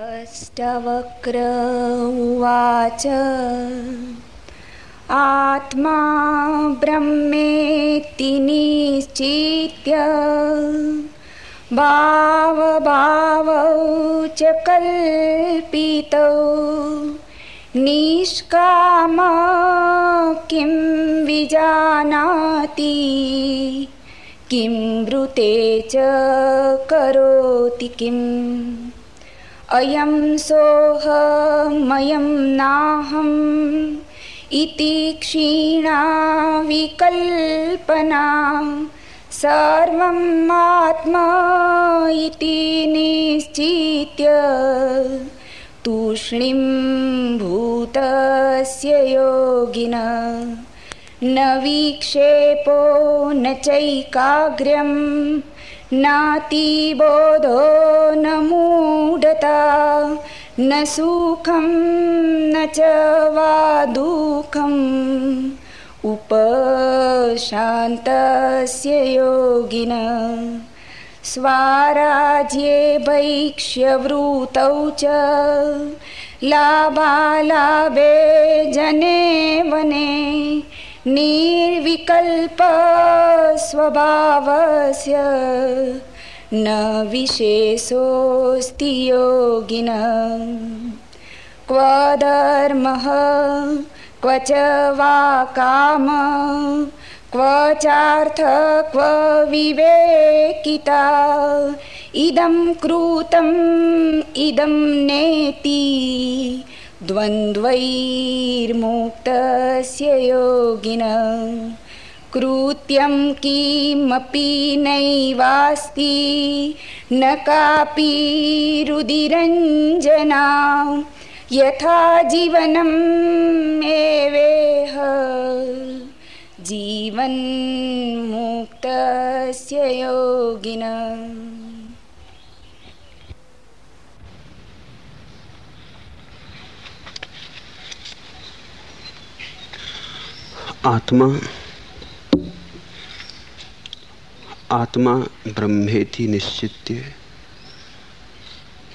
अष्टवक्र उवाच। आत्मा ब्रह्मेति निश्चित्य। भावभावौ च कल्पितौ। निष्काम किं विजानाति? किं ब्रूते च करोति किम् अयं सोऽहमयं नाहम् इति क्षीणा विकल्पना सर्वम् आत्मा इति निश्चित्य तूष्णीं भूतस्य योगिन न विक्षेपो न चैकाग्र्यम् नातिबोधो न मूढता न सुखं न च वा दुःखम्। उपशान्तस्य योगिन स्वाराज्ये भैक्ष्यवृतौ च लाभालाभे जने वने निर्विकल्पस्वभावस्य न विशेषोऽस्ति योगिन। क्व धर्मः क्व च वा काम क्व चार्थ क्व विवेकिता। इदं कृतम् इदं नेति द्वन्द्वैर्मुक्तस्य योगिन। कृत्यं किमपि नैवास्ति न कापि रुदिरञ्जना यथा जीवनम् एवेह जीवन्मुक्तस्य योगिन आत्मा आत्मा ब्रह्मेति निश्चित्य,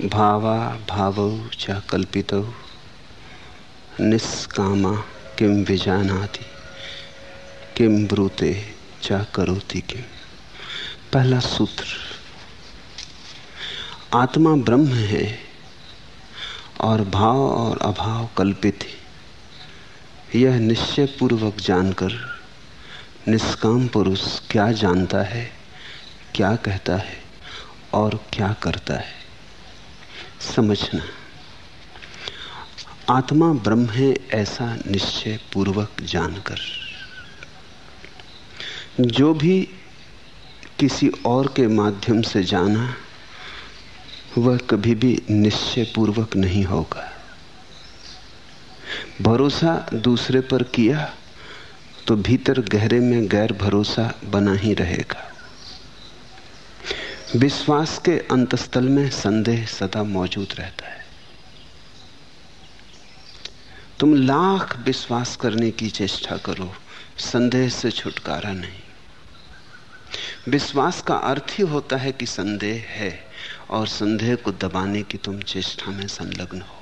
भावा भाव च कल्पित, निष्कामा किम विजानाति किम ब्रूते च करोति किम पहला सूत्र, आत्मा ब्रह्म है और भाव और अभाव कल्पित है। यह निश्चय पूर्वक जानकर निष्काम पुरुष क्या जानता है, क्या कहता है और क्या करता है। समझना। आत्मा ब्रह्म है ऐसा निश्चय पूर्वक जानकर। जो भी किसी और के माध्यम से जाना, वह कभी भी निश्चय पूर्वक नहीं होगा। भरोसा दूसरे पर किया तो भीतर गहरे में गैर भरोसा बना ही रहेगा। विश्वास के अंतस्थल में संदेह सदा मौजूद रहता है। तुम लाख विश्वास करने की चेष्टा करो, संदेह से छुटकारा नहीं। विश्वास का अर्थ ही होता है कि संदेह है, और संदेह को दबाने की तुम चेष्टा में संलग्न हो।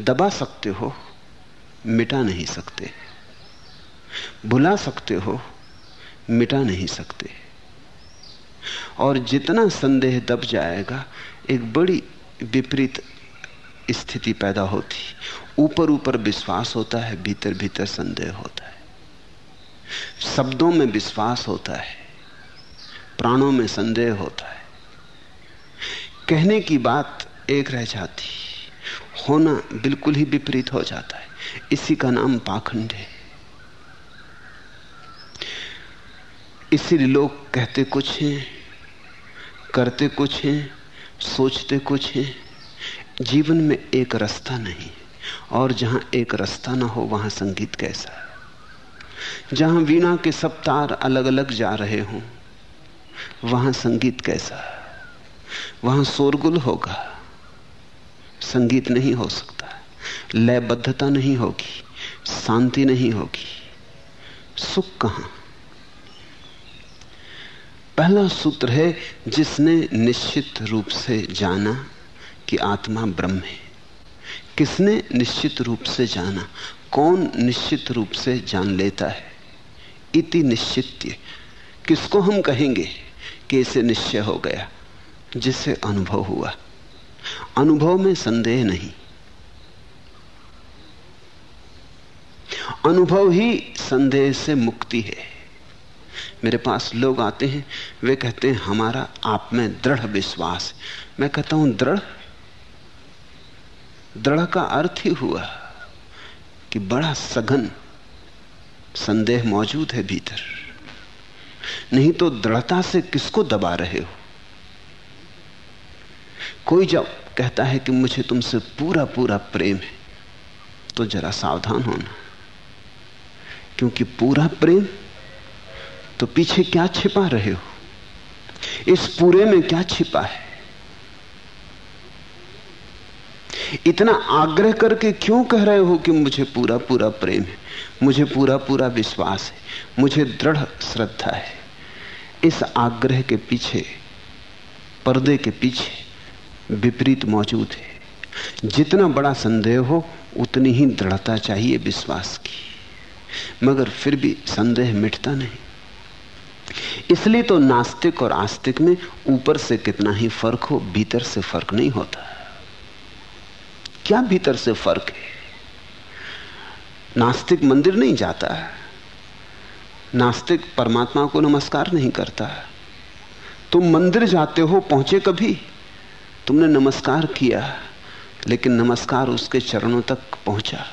दबा सकते हो, मिटा नहीं सकते। भुला सकते हो, मिटा नहीं सकते। और जितना संदेह दब जाएगा, एक बड़ी विपरीत स्थिति पैदा होती। ऊपर ऊपर विश्वास होता है भीतर भीतर संदेह होता है। शब्दों में विश्वास होता है, प्राणों में संदेह होता है। कहने की बात एक रह जाती। होना बिल्कुल ही विपरीत हो जाता है। इसी का नाम पाखंड है। इसीलिए लोग कहते कुछ हैं, करते कुछ हैं, सोचते कुछ हैं। जीवन में एक रास्ता नहीं, और जहाँ एक रास्ता ना हो, वहाँ संगीत कैसा है? जहाँ वीणा के सब तार अलग अलग जा रहे हों, वहाँ संगीत कैसा है? वहाँ शोरगुल होगा। संगीत नहीं हो सकता। लयबद्धता नहीं होगी, शांति नहीं होगी। सुख कहाँ? पहला सूत्र है, जिसने निश्चित रूप से जाना कि आत्मा ब्रह्म है। किसने निश्चित रूप से जाना? कौन निश्चित रूप से जान लेता है? इति निश्चित्य। किसको हम कहेंगे कि इसे निश्चय हो गया, जिसे अनुभव हुआ? अनुभव में संदेह नहीं। अनुभव ही संदेह से मुक्ति है। मेरे पास लोग आते हैं, वे कहते हैं, हमारा आप में दृढ़ विश्वास मैं कहता हूँ, दृढ़? दृढ़ का अर्थ ही हुआ कि बड़ा सघन संदेह मौजूद है भीतर। नहीं तो दृढ़ता से किसको दबा रहे हो? कोई जब कहता है कि मुझे तुमसे पूरा पूरा प्रेम है। तो जरा सावधान होना। क्योंकि पूरा प्रेम तो पीछे क्या छिपा रहे हो? इस पूरे में क्या छिपा है? इतना आग्रह करके क्यों कह रहे हो कि मुझे पूरा पूरा प्रेम है? मुझे पूरा पूरा विश्वास है। मुझे दृढ़ श्रद्धा है। इस आग्रह के पीछे, पर्दे के पीछे विपरीत मौजूद है। जितना बड़ा संदेह हो, उतनी ही दृढ़ता चाहिए विश्वास की। मगर फिर भी संदेह मिटता नहीं। इसलिए तो नास्तिक और आस्तिक में ऊपर से कितना ही फ़र्क हो, भीतर से फ़र्क नहीं होता। क्या भीतर से फ़र्क है? नास्तिक मंदिर नहीं जाता। है नास्तिक परमात्मा को नमस्कार नहीं करता। तुम मंदिर जाते हो, पहुँचे कभी? तुमने नमस्कार किया, लेकिन नमस्कार उसके चरणों तक पहुँचा।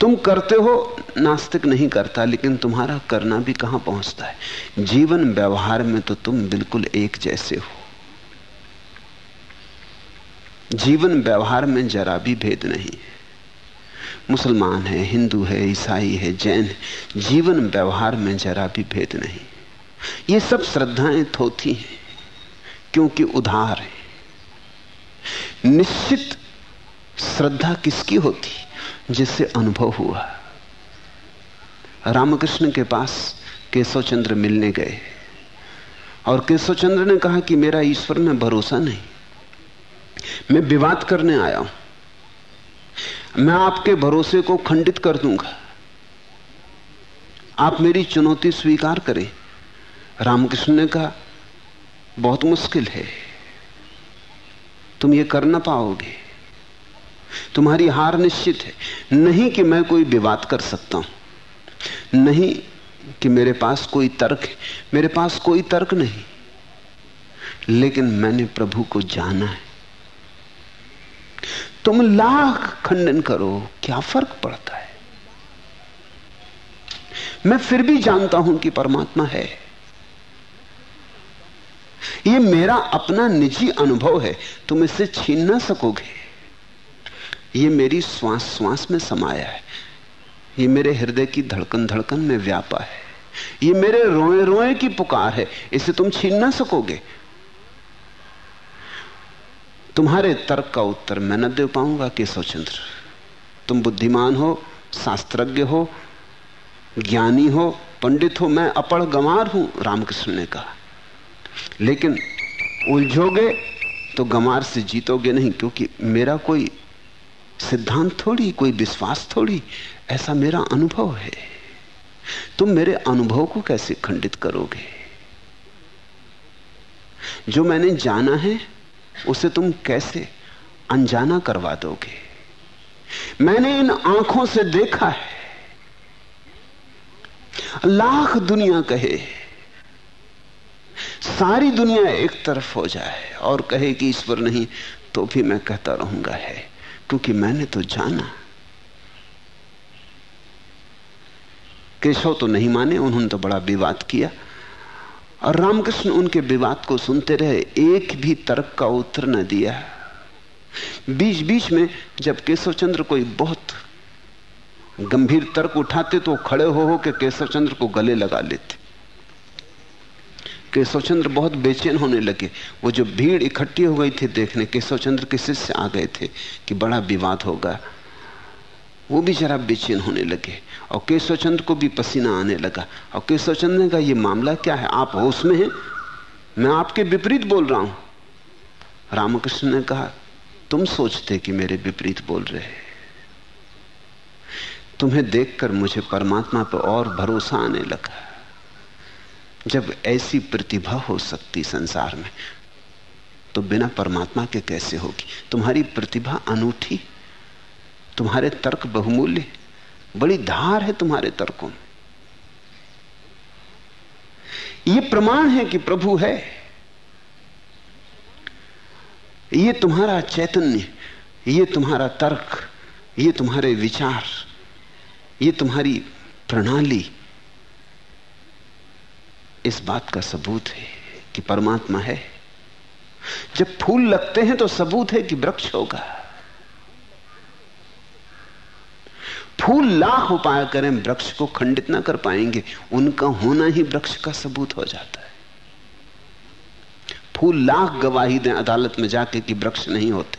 तुम करते हो, नास्तिक नहीं करता, लेकिन तुम्हारा करना भी कहाँ पहुँचता है? जीवन व्यवहार में तो तुम बिल्कुल एक जैसे हो। जीवन व्यवहार में जरा भी भेद नहीं। मुसलमान है, हिंदू है, ईसाई है, जैन है, जीवन व्यवहार में जरा भी भेद नहीं। ये सब श्रद्धाएँ थोथी हैं। क्योंकि उधार है। निश्चित श्रद्धा किसकी होती? जिससे अनुभव हुआ। रामकृष्ण के पास केशव चंद्र मिलने गए। और केशव चंद्र ने कहा कि मेरा ईश्वर में भरोसा नहीं। मैं विवाद करने आया हूँ। मैं आपके भरोसे को खंडित कर दूँगा। आप मेरी चुनौती स्वीकार करें। रामकृष्ण ने कहा बहुत मुश्किल है। तुम ये कर ना पाओगे। तुम्हारी हार निश्चित है। नहीं कि मैं कोई विवाद कर सकता हूँ। नहीं कि मेरे पास कोई तर्क है। मेरे पास कोई तर्क नहीं। लेकिन मैंने प्रभु को जाना है। तुम लाख खंडन करो। क्या फ़र्क पड़ता है? मैं फिर भी जानता हूँ कि परमात्मा है। यह मेरा अपना निजी अनुभव है। तुम इसे छीन ना सकोगे। ये मेरी श्वास श्वास में समाया है। ये मेरे हृदय की धड़कन धड़कन में व्यापा है। यह मेरे रोए रोए की पुकार है। इसे तुम छीन ना सकोगे। तुम्हारे तर्क का उत्तर मैं न दे पाऊँगा, केशव चंद्र। तुम बुद्धिमान हो, शास्त्रज्ञ हो, ज्ञानी हो, पंडित हो, मैं अपड़ गमार हूँ, रामकृष्ण ने कहा। लेकिन उलझोगे तो गमार से जीतोगे नहीं, क्योंकि मेरा कोई सिद्धांत थोड़ी, कोई विश्वास थोड़ी, ऐसा मेरा अनुभव है। तुम मेरे अनुभव को कैसे खंडित करोगे? जो मैंने जाना है, उसे तुम कैसे अनजाना करवा दोगे? मैंने इन आँखों से देखा है। लाख दुनिया कहे सारी दुनिया एक तरफ़ हो जाए और कहे कि ईश्वर नहीं तो भी मैं कहता रहूँगा है, क्योंकि मैंने तो जाना। केशव तो नहीं माने, उन्होंने तो बड़ा विवाद किया। और रामकृष्ण उनके विवाद को सुनते रहे, एक भी तर्क का उत्तर न दिया। बीच बीच में जब केशव चंद्र कोई बहुत गंभीर तर्क उठाते तो खड़े हो हो के केशव चंद्र को गले लगा लेते। केशव चंद्र बहुत बेचैन होने लगे। वो जो भीड़ इकट्ठी हो गई थी देखने केशव चंद्र के शिष्य आ गए थे कि बड़ा विवाद होगा। वो भी जरा बेचैन होने लगे और केशव चंद्र को भी पसीना आने लगा। और केशव चंद्र ने कहा, ये मामला क्या है? आप होश में हैं? मैं आपके विपरीत बोल रहा हूँ। रामकृष्ण ने कहा, तुम सोचते कि मेरे विपरीत बोल रहे तुम्हें देखकर मुझे परमात्मा पर और भरोसा आने लगा। जब ऐसी प्रतिभा हो सकती संसार में तो बिना परमात्मा के कैसे होगी? तुम्हारी प्रतिभा अनूठी, तुम्हारे तर्क बहुमूल्य, बड़ी धार है तुम्हारे तर्कों में। यह प्रमाण है कि प्रभु है। ये तुम्हारा चैतन्य, ये तुम्हारा तर्क, ये तुम्हारे विचार, ये तुम्हारी प्रणाली इस बात का सबूत है कि परमात्मा है। जब फूल लगते हैं तो सबूत है कि वृक्ष होगा। फूल लाख उपाय करें, वृक्ष को खंडित ना कर पाएँगे, उनका होना ही वृक्ष का सबूत हो जाता है। फूल लाख गवाही दें अदालत में जाके कि वृक्ष नहीं होते,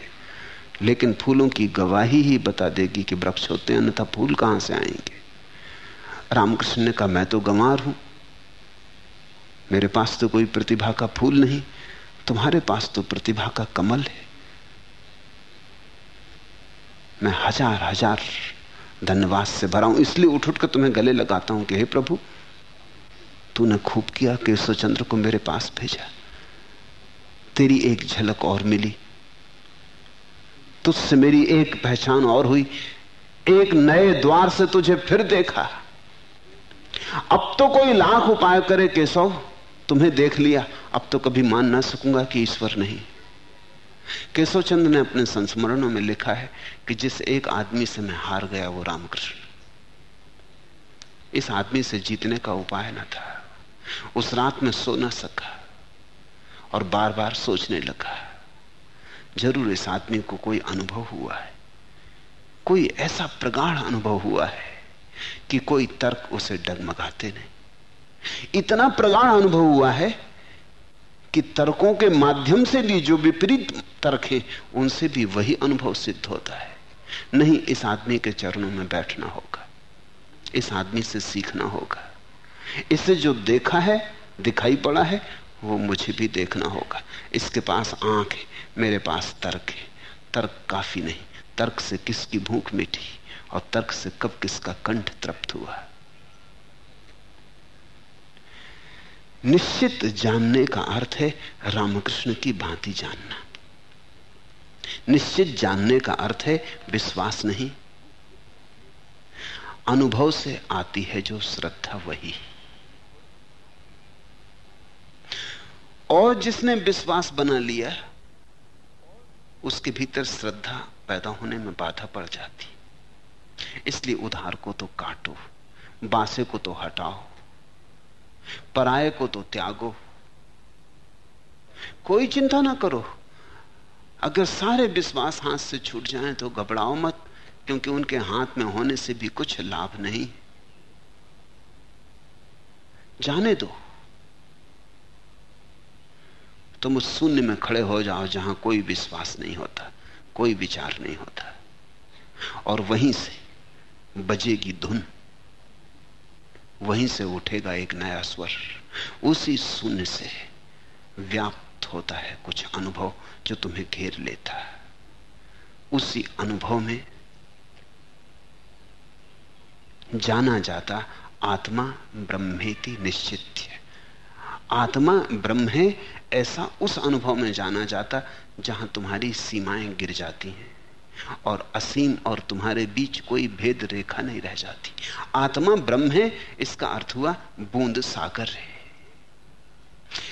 लेकिन फूलों की गवाही ही बता देगी कि वृक्ष होते हैं, अन्यथा फूल कहाँ से आएँगे? रामकृष्ण ने कहा, मैं तो गंवार हूँ मेरे पास तो कोई प्रतिभा का फूल नहीं, तुम्हारे पास तो प्रतिभा का कमल है। मैं हज़ार हज़ार धन्यवाद से भरा हूँ, इसलिए उठ उठ कर तुम्हें गले लगाता हूँ कि हे प्रभु, तूने खूब किया, केशवचंद्र को मेरे पास भेजा। तेरी एक झलक और मिली। तुझसे मेरी एक पहचान और हुई। एक नए द्वार से तुझे फिर देखा। अब तो कोई लाख उपाय करे, केशव। तुम्हें देख लिया, अब तो कभी मान ना सकूँगा कि ईश्वर नहीं। केशव चंद ने अपने संस्मरणों में लिखा है कि जिस एक आदमी से मैं हार गया, वो रामकृष्ण। इस आदमी से जीतने का उपाय न था। उस रात में सो ना सका और बार बार सोचने लगा, ज़रूर इस आदमी को कोई अनुभव हुआ है। कोई ऐसा प्रगाढ़ अनुभव हुआ है कि कोई तर्क उसे डगमगाते नहीं। इतना प्रगाढ़ अनुभव हुआ है कि तर्कों के माध्यम से भी जो विपरीत तर्क हैं, उनसे भी वही अनुभव सिद्ध होता है। नहीं, इस आदमी के चरणों में बैठना होगा। इस आदमी से सीखना होगा। इसे जो देखा है, दिखाई पड़ा है, वो मुझे भी देखना होगा। इसके पास आँख है, मेरे पास तर्क है। तर्क काफ़ी नहीं, तर्क से किसकी भूख मिटी और तर्क से कब किसका कंठ तृप्त हुआ? निश्चित जानने का अर्थ है रामकृष्ण की भांति जानना। निश्चित जानने का अर्थ है विश्वास नहीं। अनुभव से आती है जो श्रद्धा वही। और जिसने विश्वास बना लिया, उसके भीतर श्रद्धा पैदा होने में बाधा पड़ जाती। इसलिए उधार को तो काटो, बासे को तो हटाओ। पराये को तो त्यागो। कोई चिंता ना करो। अगर सारे विश्वास हाथ से छूट जाएँ तो घबराओ मत, क्योंकि उनके हाथ में होने से भी कुछ लाभ नहीं। जाने दो। तुम उस शून्य में खड़े हो जाओ जहाँ कोई विश्वास नहीं होता, कोई विचार नहीं होता। और वहीं से बजेगी धुन। वहीं से उठेगा एक नया स्वर। उसी शून्य से व्याप्त होता है कुछ अनुभव जो तुम्हें घेर लेता है। उसी अनुभव में जाना जाता आत्मा ब्रह्मेति निश्चित है। आत्मा ब्रह्म है, ऐसा उस अनुभव में जाना जाता जहाँ तुम्हारी सीमाएँ गिर जाती हैं। और असीम और तुम्हारे बीच कोई भेद रेखा नहीं रह जाती। आत्मा ब्रह्म है, इसका अर्थ हुआ बूंद सागर है।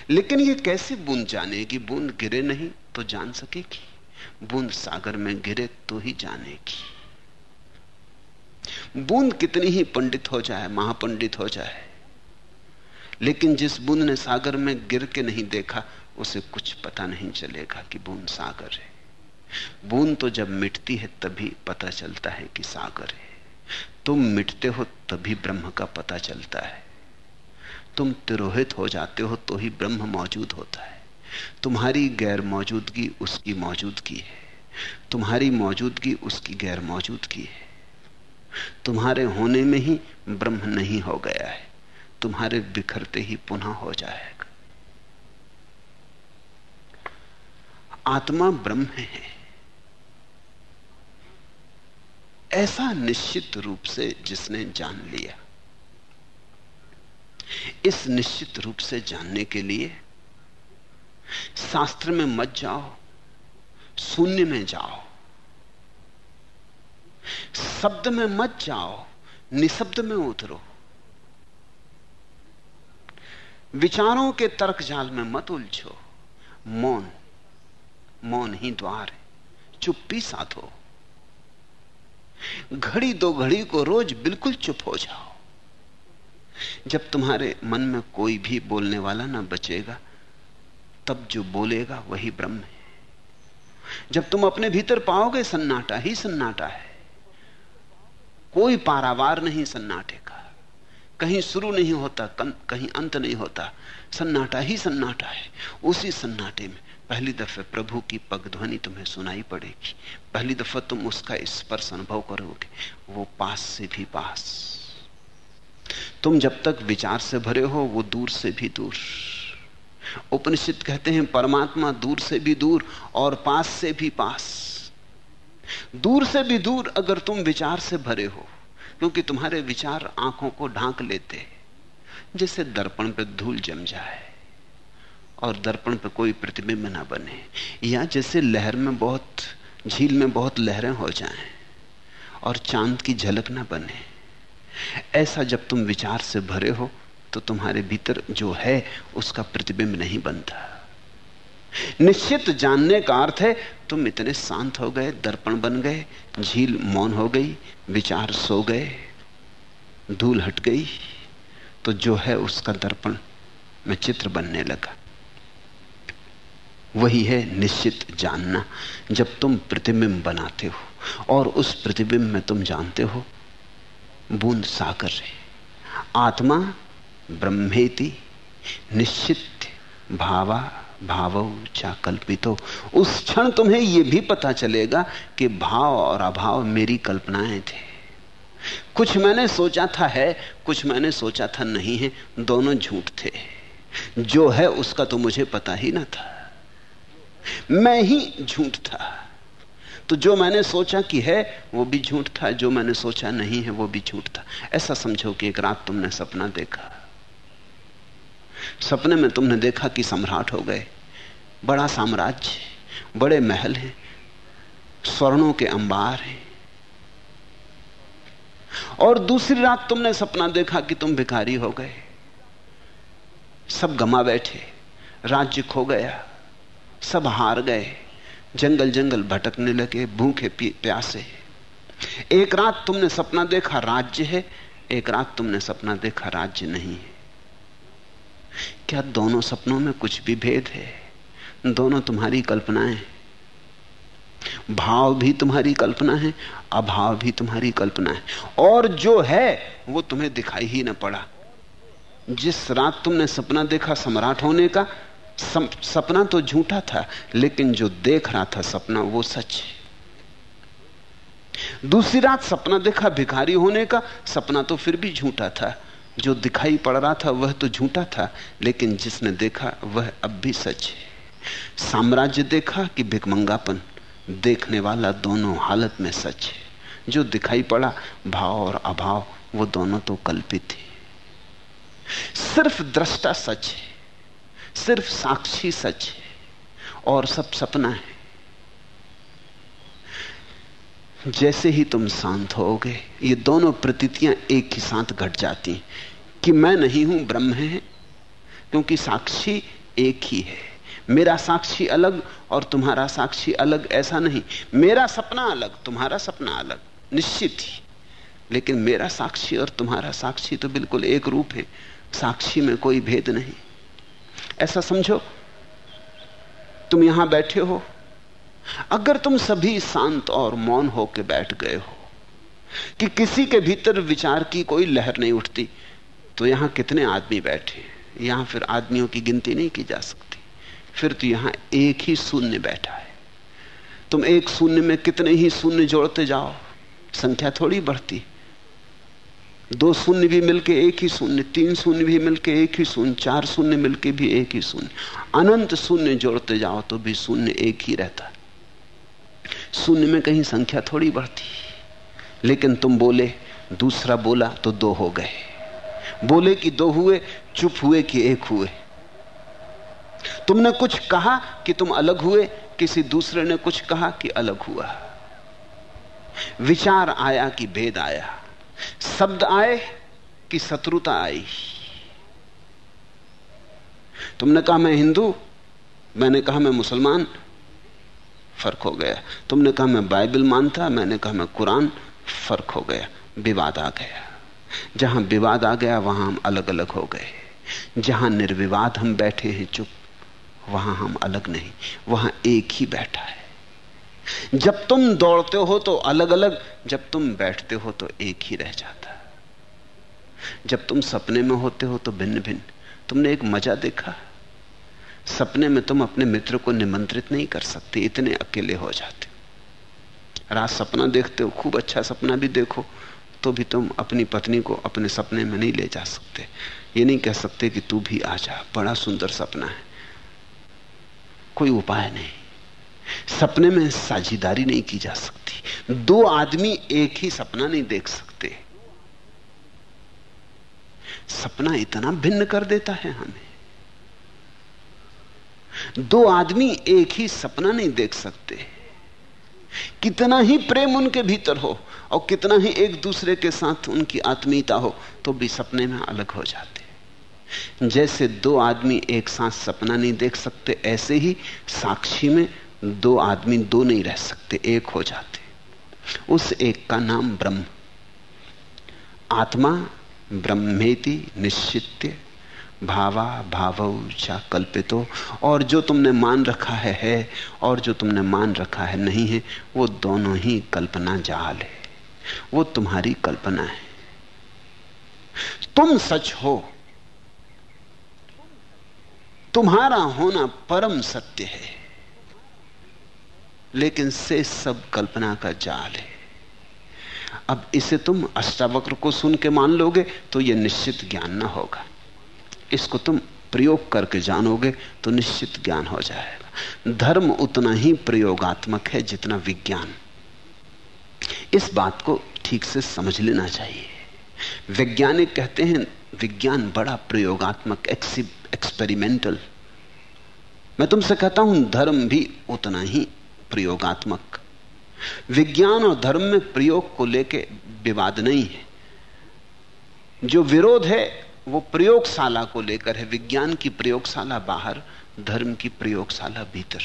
लेकिन ये कैसे बूंद जानेगी? बूंद गिरे नहीं तो जान सकेगी। बूंद सागर में गिरे तो ही जानेगी। बूंद कितनी ही पंडित हो जाए, महापंडित हो जाए, लेकिन जिस बूंद ने सागर में गिर के नहीं देखा, उसे कुछ पता नहीं चलेगा कि बूंद सागर है। बूंद तो जब मिटती है तभी पता चलता है कि सागर है। तुम मिटते हो तभी ब्रह्म का पता चलता है। तुम तिरोहित हो जाते हो तो ही ब्रह्म मौजूद होता है। तुम्हारी गैर मौजूदगी उसकी मौजूदगी है। तुम्हारी मौजूदगी उसकी गैर मौजूदगी है। तुम्हारे होने में ही ब्रह्म नहीं हो गया है। तुम्हारे बिखरते ही पुनः हो जाएगा। आत्मा ब्रह्म है। ऐसा निश्चित रूप से जिसने जान लिया। इस निश्चित रूप से जानने के लिए शास्त्र में मत जाओ, शून्य में जाओ, शब्द में मत जाओ, निशब्द में उतरो। विचारों के तर्क जाल में मत उलझो। मौन मौन ही द्वार है। चुप्पी साधो। घड़ी दो घड़ी को रोज बिल्कुल चुप हो जाओ। जब तुम्हारे मन में कोई भी बोलने वाला ना बचेगा, तब जो बोलेगा वही ब्रह्म है। जब तुम अपने भीतर पाओगे, सन्नाटा ही सन्नाटा है। कोई पारावार नहीं सन्नाटे का। कहीं शुरू नहीं होता कहीं अंत नहीं होता। सन्नाटा ही सन्नाटा है। उसी सन्नाटे में पहली दफे प्रभु की पगध्वनि तुम्हें सुनाई पड़ेगी। पहली दफ़ा तुम उसका स्पर्श अनुभव करोगे, वो पास से भी पास। तुम जब तक विचार से भरे हो, वो दूर से भी दूर। उपनिषद कहते हैं, परमात्मा दूर से भी दूर और पास से भी पास। दूर से भी दूर अगर तुम विचार से भरे हो, क्योंकि तुम्हारे विचार आँखों को ढांक लेते जैसे दर्पण पर धूल जम जाए। और दर्पण पर कोई प्रतिबिंब ना बने। या जैसे लहर में बहुत, झील में बहुत लहरें हो जाएँ और चाँद की झलक ना बने। ऐसा जब तुम विचार से भरे हो तो तुम्हारे भीतर जो है, उसका प्रतिबिंब नहीं बनता। निश्चित जानने का अर्थ है, तुम इतने शांत हो गए, दर्पण बन गए, झील मौन हो गई, विचार सो गए, धूल हट गई तो जो है उसका दर्पण में चित्र बनने लगा। वही है निश्चित जानना, जब तुम प्रतिबिंब बनाते हो और उस प्रतिबिंब में तुम जानते हो, बूंद साकर है। आत्मा ब्रह्मेति निश्चित भावा भाव चा कल्पितो। उस क्षण तुम्हें यह भी पता चलेगा कि भाव और अभाव मेरी कल्पनाएँ थे। कुछ मैंने सोचा था है, कुछ मैंने सोचा था नहीं है, दोनों झूठ थे। जो है उसका तो मुझे पता ही ना था। मैं ही झूठ था। तो जो मैंने सोचा कि है, वो भी झूठ था। जो मैंने सोचा नहीं है, वो भी झूठ था। ऐसा समझो कि एक रात तुमने सपना देखा। सपने में तुमने देखा कि सम्राट हो गए। बड़ा साम्राज्य, बड़े महल हैं, स्वर्णों के अंबार हैं। और दूसरी रात तुमने सपना देखा कि तुम भिखारी हो गए। सब गमा बैठे। राज्य खो गया। सब हार गए। जंगल जंगल भटकने लगे, भूखे प्यासे। एक रात तुमने सपना देखा राज्य है, एक रात तुमने सपना देखा राज्य नहीं है। क्या दोनों सपनों में कुछ भी भेद है? दोनों तुम्हारी कल्पनाएँ भाव भी तुम्हारी कल्पना है, अभाव भी तुम्हारी कल्पना है। और जो है, वो तुम्हें दिखाई ही ना पड़ा। जिस रात तुमने सपना देखा सम्राट होने का सपना तो झूठा था, लेकिन जो देख रहा था सपना, वो सच है। दूसरी रात सपना देखा भिखारी होने का, सपना तो फिर भी झूठा था। जो दिखाई पड़ रहा था, वह तो झूठा था, लेकिन जिसने देखा, वह अब भी सच है। साम्राज्य देखा कि भिकमंगापन देखने वाला दोनों हालत में सच है। जो दिखाई पड़ा, भाव और अभाव, वो दोनों तो कल्पित है। सिर्फ़ दृष्टा सच है। सिर्फ़ साक्षी सच है और सब सपना है। जैसे ही तुम शांत होगे ये दोनों प्रतीतियाँ एक ही साथ घट जाती कि मैं नहीं हूँ, ब्रह्म है, क्योंकि साक्षी एक ही है। मेरा साक्षी अलग और तुम्हारा साक्षी अलग ऐसा नहीं। मेरा सपना अलग, तुम्हारा सपना अलग, निश्चित ही। लेकिन मेरा साक्षी और तुम्हारा साक्षी तो बिल्कुल एक रूप है। साक्षी में कोई भेद नहीं। ऐसा समझो। तुम यहाँ बैठे हो। अगर तुम सभी शांत और मौन होकर बैठ गए हो कि किसी के भीतर विचार की कोई लहर नहीं उठती तो यहाँ कितने आदमी बैठे यहाँ फिर आदमियों की गिनती नहीं की जा सकती। फिर तो यहाँ एक ही शून्य बैठा है। तुम एक शून्य में कितने ही शून्य जोड़ते जाओ, संख्या थोड़ी बढ़ती दो शून्य भी मिलके एक ही शून्य, तीन शून्य भी मिलके एक ही शून्य, चार शून्य मिलके भी एक ही शून्य। अनंत शून्य जोड़ते जाओ तो भी शून्य एक ही रहता शून्य में कहीं संख्या थोड़ी बढ़ती। लेकिन तुम बोले, दूसरा बोला तो दो हो गए। बोले कि दो हुए, चुप हुए कि एक हुए। तुमने कुछ कहा कि तुम अलग हुए, किसी दूसरे ने कुछ कहा कि अलग हुआ। विचार आया कि भेद आया। शब्द आए कि शत्रुता आई? तुमने कहा मैं हिंदू, मैंने कहा मैं मुसलमान, फ़र्क हो गया। तुमने कहा मैं बाइबल मानता, मैंने कहा मैं कुरान, फ़र्क हो गया, विवाद आ गया। जहाँ विवाद आ गया, वहाँ हम अलग अलग हो गए। जहाँ निर्विवाद हम बैठे हैं चुप, वहाँ हम अलग नहीं, वहाँ एक ही बैठा है। जब तुम दौड़ते हो तो अलग अलग जब तुम बैठते हो तो एक ही रह जाता जब तुम सपने में होते हो तो भिन्न भिन्न तुमने एक मज़ा देखा। सपने में तुम अपने मित्र को निमंत्रित नहीं कर सकते, इतने अकेले हो जाते रात सपना देखते हो, खूब अच्छा सपना भी देखो तो भी तुम अपनी पत्नी को अपने सपने में नहीं ले जा सकते। ये नहीं कह सकते कि तू भी आ जा, बड़ा सुंदर सपना है। कोई उपाय नहीं। सपने में साझीदारी नहीं की जा सकती। दो आदमी एक ही सपना नहीं देख सकते। सपना इतना भिन्न कर देता है हमें। दो आदमी एक ही सपना नहीं देख सकते। कितना ही प्रेम उनके भीतर हो और कितना ही एक दूसरे के साथ उनकी आत्मीयता हो तो भी सपने में अलग हो जाते जैसे दो आदमी एक साथ सपना नहीं देख सकते, ऐसे ही साक्षी में दो आदमी दो नहीं रह सकते, एक हो जाते। उस एक का नाम ब्रह्म। आत्मा ब्रह्मेति निश्चित्य भावा भाव चा कल्पितो। और जो तुमने मान रखा है है, और जो तुमने मान रखा है, नहीं है, वो दोनों ही कल्पना जाल है। वो तुम्हारी कल्पना है। तुम सच हो। तुम्हारा होना परम सत्य है। लेकिन से सब कल्पना का जाल है। अब इसे तुम अष्टावक्र को सुन के मान लोगे तो यह निश्चित ज्ञान ना होगा। इसको तुम प्रयोग करके जानोगे तो निश्चित ज्ञान हो जाएगा। धर्म उतना ही प्रयोगात्मक है जितना विज्ञान। इस बात को ठीक से समझ लेना चाहिए। वैज्ञानिक कहते हैं, विज्ञान बड़ा प्रयोगात्मक एक्सपेरिमेंटल मैं तुमसे कहता हूँ, धर्म भी उतना ही प्रयोगात्मक। विज्ञान और धर्म में प्रयोग को लेके विवाद नहीं है। जो विरोध है, वो प्रयोगशाला को लेकर है। विज्ञान की प्रयोगशाला बाहर, धर्म की प्रयोगशाला भीतर।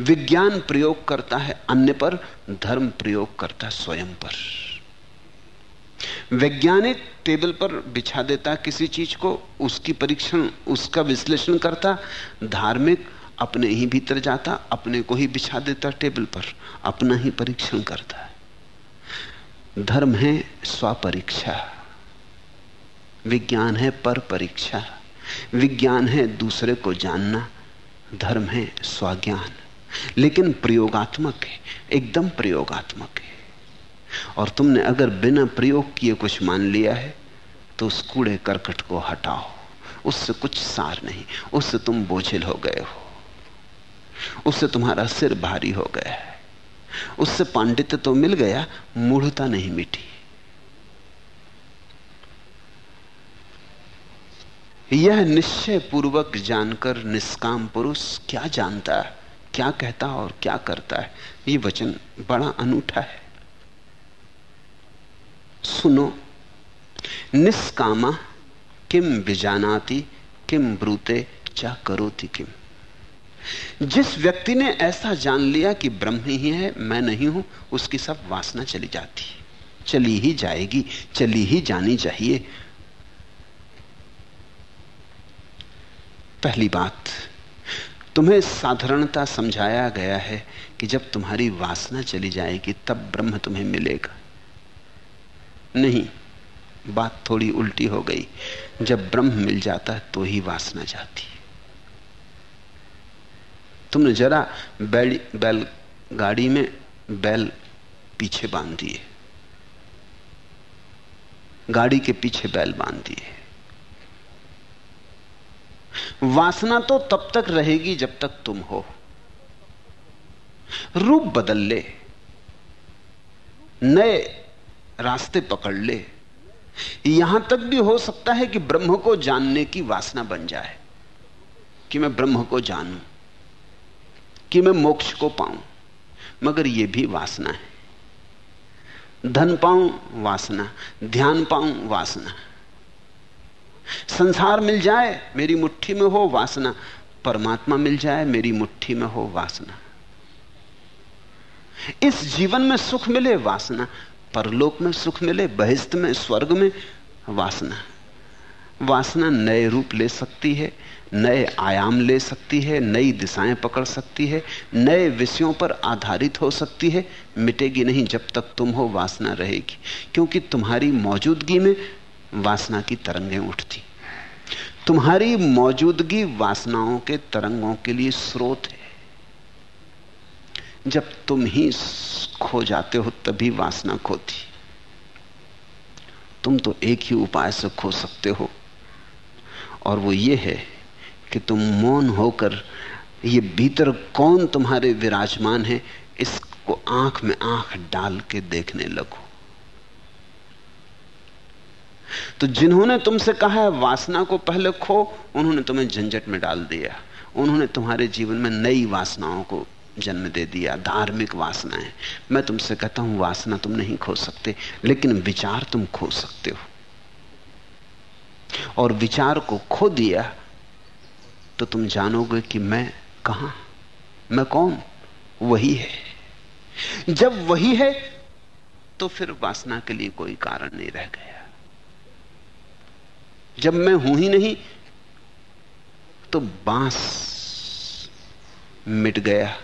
विज्ञान प्रयोग करता है अन्य पर, धर्म प्रयोग करता है स्वयं पर। वैज्ञानिक टेबल पर बिछा देता किसी चीज़ को, उसकी परीक्षण, उसका विश्लेषण करता, धार्मिक अपने ही भीतर जाता, अपने को ही बिछा देता टेबल पर, अपना ही परीक्षण करता है। धर्म है स्वपरीक्षा, विज्ञान है पर परीक्षा विज्ञान है दूसरे को जानना, धर्म है स्वज्ञान। लेकिन प्रयोगात्मक है, एकदम प्रयोगात्मक है। और तुमने अगर बिना प्रयोग किए कुछ मान लिया है तो उस कूड़े करकट को हटाओ, उससे कुछ सार नहीं, उससे तुम बोझिल हो गए हो। उससे तुम्हारा सिर भारी हो गया है। उससे पांडित्य तो मिल गया, मूढ़ता नहीं मिटी। यह निश्चय पूर्वक जानकर निष्काम पुरुष क्या जानता है क्या कहता और क्या करता है, ये वचन बड़ा अनूठा है। सुनो, निष्कामा किम बिजानाती किम ब्रूते चा करोती किम। जिस व्यक्ति ने ऐसा जान लिया कि ब्रह्म ही है, मैं नहीं हूँ, उसकी सब वासना चली जाती है। चली ही जाएगी, चली ही जानी चाहिए। पहली बात, तुम्हें साधारणता समझाया गया है कि जब तुम्हारी वासना चली जाएगी, तब ब्रह्म तुम्हें मिलेगा। नहीं, बात थोड़ी उल्टी हो गई। जब ब्रह्म मिल जाता है तो ही वासना जाती। तुमने जरा बैल बैल गाड़ी में बैल पीछे बाँध दिए। गाड़ी के पीछे बैल बाँध दिए। वासना तो तब तक रहेगी जब तक तुम हो। रूप बदल ले, नए रास्ते पकड़ ले। यहाँ तक भी हो सकता है कि ब्रह्म को जानने की वासना बन जाए, कि मैं ब्रह्म को जानूं। कि मैं मोक्ष को पाऊँ, मगर यह भी वासना है। धन पाऊँ, वासना, ध्यान पाऊँ, वासना। संसार मिल जाए, मेरी मुट्ठी में हो वासना। परमात्मा मिल जाए, मेरी मुट्ठी में हो वासना। इस जीवन में सुख मिले, वासना। परलोक में सुख मिले, बहिस्त में, स्वर्ग में वासना। वासना नए रूप ले सकती है। नए आयाम ले सकती है, नई दिशाएँ पकड़ सकती है, नए विषयों पर आधारित हो सकती है। मिटेगी नहीं जब तक तुम हो, वासना रहेगी। क्योंकि तुम्हारी मौजूदगी में वासना की तरंगें उठती। तुम्हारी मौजूदगी वासनाओं के तरंगों के लिए स्रोत है। जब तुम ही खो जाते हो, तभी वासना खोती। तुम तो एक ही उपाय से खो सकते हो। और वो ये है कि तुम मौन होकर ये भीतर कौन तुम्हारे विराजमान है, इसको आँख में आँख डाल के देखने लगो। तो जिन्होंने तुमसे कहा है, वासना को पहले खो, उन्होंने तुम्हें झंझट में डाल दिया। उन्होंने तुम्हारे जीवन में नई वासनाओं को जन्म दे दिया, धार्मिक वासनाएँ। मैं तुमसे कहता हूँ, वासना तुम नहीं खो सकते, लेकिन विचार तुम खो सकते हो। और विचार को खो दिया तो तुम जानोगे कि मैं कहा मैं कौन? वही है। जब वही है तो फिर वासना के लिए कोई कारण नहीं रह गया। जब मैं हूँ ही नहीं तो बाँस मिट गया।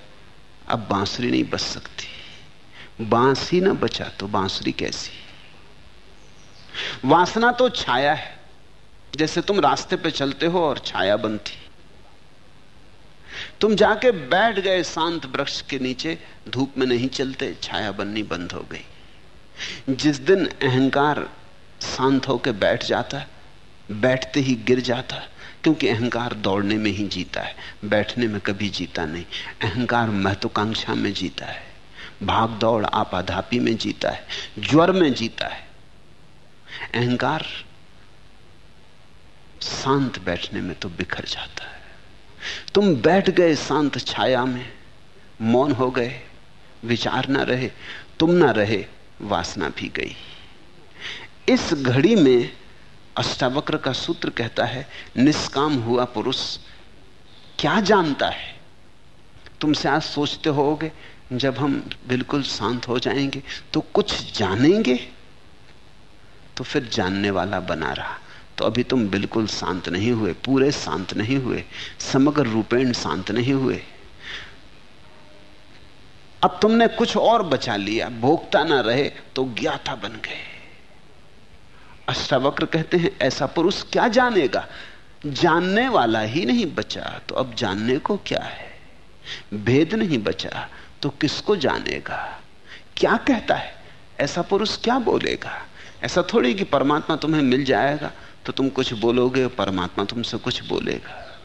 अब बांसुरी नहीं बच सकती। बाँस ही ना बचा तो बांसुरी कैसी? वासना तो छाया है। जैसे तुम रास्ते पे चलते हो और छाया बनती। तुम जाके बैठ गए शांत वृक्ष के नीचे, धूप में नहीं चलते, छाया बननी बंद हो गई। जिस दिन अहंकार शांत होकर बैठ जाता, बैठते ही गिर जाता, क्योंकि अहंकार दौड़ने में ही जीता है, बैठने में कभी जीता नहीं। अहंकार महत्वाकांक्षा में जीता है, भाग दौड़ आपाधापी में जीता है, ज्वर में जीता है। अहंकार शांत बैठने में तो बिखर जाता है। तुम बैठ गए शांत छाया में। मौन हो गए। विचार ना रहे, तुम ना रहे, वासना भी गई। इस घड़ी में अष्टावक्र का सूत्र कहता है, निष्काम हुआ पुरुष क्या जानता है? तुमसे आज सोचते होगे, जब हम बिल्कुल शांत हो जाएँगे तो कुछ जानेंगे? तो फिर जानने वाला बना रहा। तो अभी तुम बिल्कुल शांत नहीं हुए, पूरे शांत नहीं हुए, समग्र रूपेण शांत नहीं हुए। अब तुमने कुछ और बचा लिया, भोगता ना रहे तो ज्ञाता बन गए। अष्टावक्र कहते हैं, ऐसा पुरुष क्या जानेगा? जानने वाला ही नहीं बचा तो अब जानने को क्या है? भेद नहीं बचा तो किसको जानेगा? क्या कहता है? ऐसा पुरुष क्या बोलेगा? ऐसा थोड़ी कि परमात्मा तुम्हें मिल जाएगा। तो तुम कुछ बोलोगे परमात्मा तुमसे कुछ बोलेगा।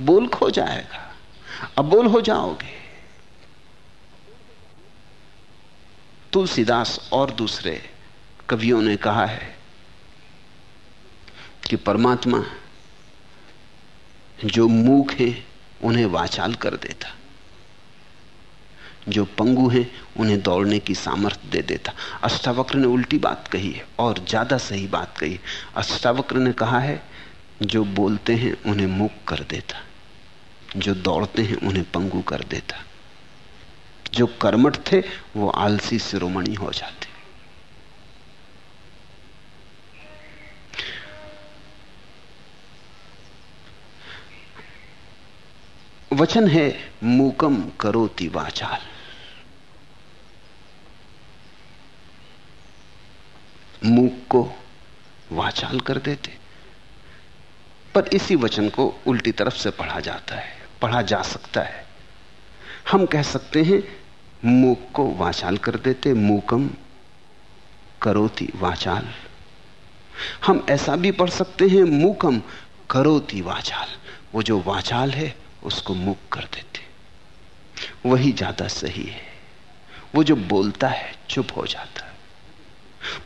बोल खो जाएगा। अब बोल हो जाओगे। तुलसीदास और दूसरे कवियों ने कहा है कि परमात्मा जो मूक हैं, उन्हें वाचाल कर देता। जो पंगु हैं उन्हें दौड़ने की सामर्थ्य दे देता। अष्टावक्र ने उल्टी बात कही है, और ज़्यादा सही बात कही। अष्टावक्र ने कहा है, जो बोलते हैं उन्हें मूक कर देता। जो दौड़ते हैं उन्हें पंगु कर देता। जो कर्मठ थे, वो आलसी शिरोमणि हो जाते। वचन है, मूकम करोति वाचाल। मूक को वाचाल कर देते। पर इसी वचन को उल्टी तरफ़ से पढ़ा जाता है, पढ़ा जा सकता है। हम कह सकते हैं मूक को वाचाल कर देते, मूकम करोति वाचाल। हम ऐसा भी पढ़ सकते हैं, मूकम करोती वाचाल। वो जो वाचाल है, उसको मूक कर देते। वही ज़्यादा सही है। वो जो बोलता है, चुप हो जाता है।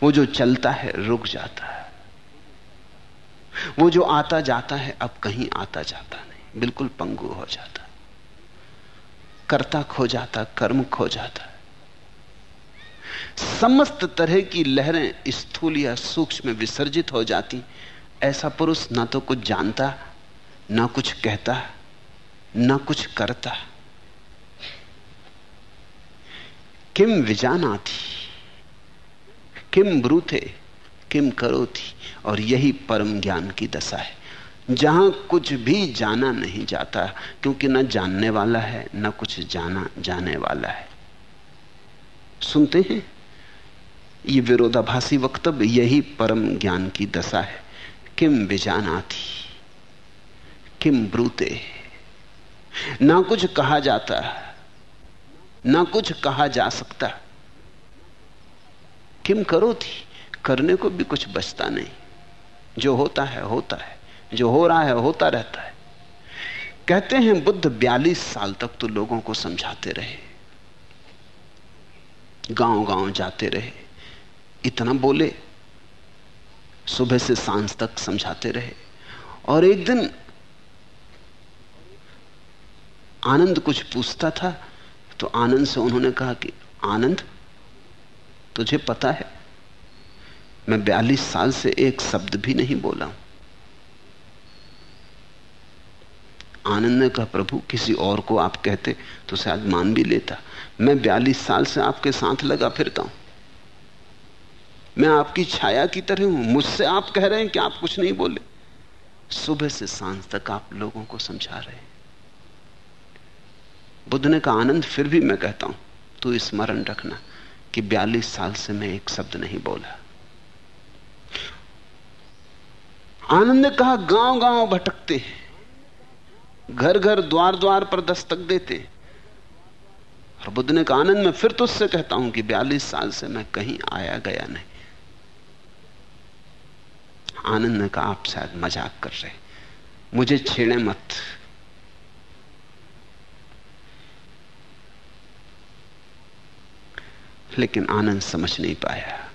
वो जो चलता है, रुक जाता है। वो जो आता जाता है, अब कहीं आता जाता नहीं। बिल्कुल पंगु हो जाता कर्ता खो जाता, कर्म खो जाता समस्त तरह की लहरें स्थूल या सूक्ष्म में विसर्जित हो जाती। ऐसा पुरुष ना तो कुछ जानता, ना कुछ कहता, ना कुछ करता। किम विजाना थी किम ब्रूथे, किम करो थी और यही परम ज्ञान की दशा है। जहाँ कुछ भी जाना नहीं जाता, क्योंकि ना जानने वाला है, ना कुछ जाना जाने वाला है। सुनते हैं? ये विरोधाभासी वक्तव्य, यही परम ज्ञान की दशा है। किम थी किम ब्रूते, ना कुछ कहा जाता, ना कुछ कहा जा सकता। किम करो थी? करने को भी कुछ बचता नहीं। जो होता है होता है। जो हो रहा है, होता रहता है। कहते हैं, बुद्ध बयालीस साल तक तो लोगों को समझाते रहे। गाँव गाँव जाते रहे। इतना बोले। सुबह से साँझ तक समझाते रहे। और एक दिन आनंद कुछ पूछता था तो आनंद से उन्होंने कहा कि, आनंद तुझे पता है, मैं बयालीस साल से एक शब्द भी नहीं बोला हूँ। आनंद ने कहा प्रभु किसी और को आप कहते तो शायद मान भी लेता। मैं बयालीस साल से आपके साथ लगा फिरता हूँ। मैं आपकी छाया की तरह हूँ। मुझसे आप कह रहे हैं कि आप कुछ नहीं बोले। सुबह से साँझ तक आप लोगों को समझा रहे हैं। बुद्ध ने कहा, आनंद, फिर भी मैं कहता हूँ, तू स्मरण रखना। कि बयालीस साल से मैं एक शब्द नहीं बोला। आनंद ने कहा गाँव गाँव भटकते घर घर द्वार द्वार पर दस्तक देते और बुद्ध ने कहा, आनंद, मैं फिर तो उससे कहता हूँ कि बयालीस साल से मैं कहीं आया गया नहीं। आनंद ने कहा, आप शायद मज़ाक कर रहे मुझे छेड़े मत। लेकिन आनंद समझ नहीं पाया।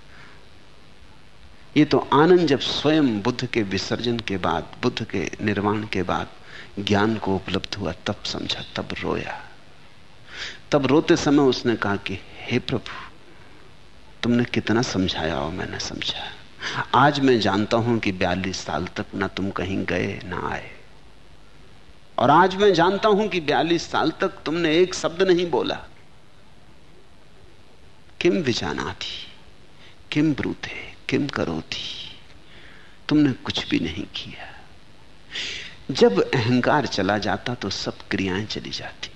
ये तो आनंद जब स्वयं बुद्ध के विसर्जन के बाद, बुद्ध के निर्वाण के बाद ज्ञान को उपलब्ध हुआ, तब समझा, तब रोया। तब रोते समय उसने कहा कि, हे प्रभु, तुमने कितना समझाया और मैंने समझा। आज मैं जानता हूँ कि बयालीस साल तक ना तुम कहीं गए, ना आए। और आज मैं जानता हूँ कि बयालीस साल तक तुमने एक शब्द नहीं बोला। किम विजाना थी किम ब्रूते? किम करो थी तुमने कुछ भी नहीं किया। जब अहंकार चला जाता तो सब क्रियाएँ चली जाती।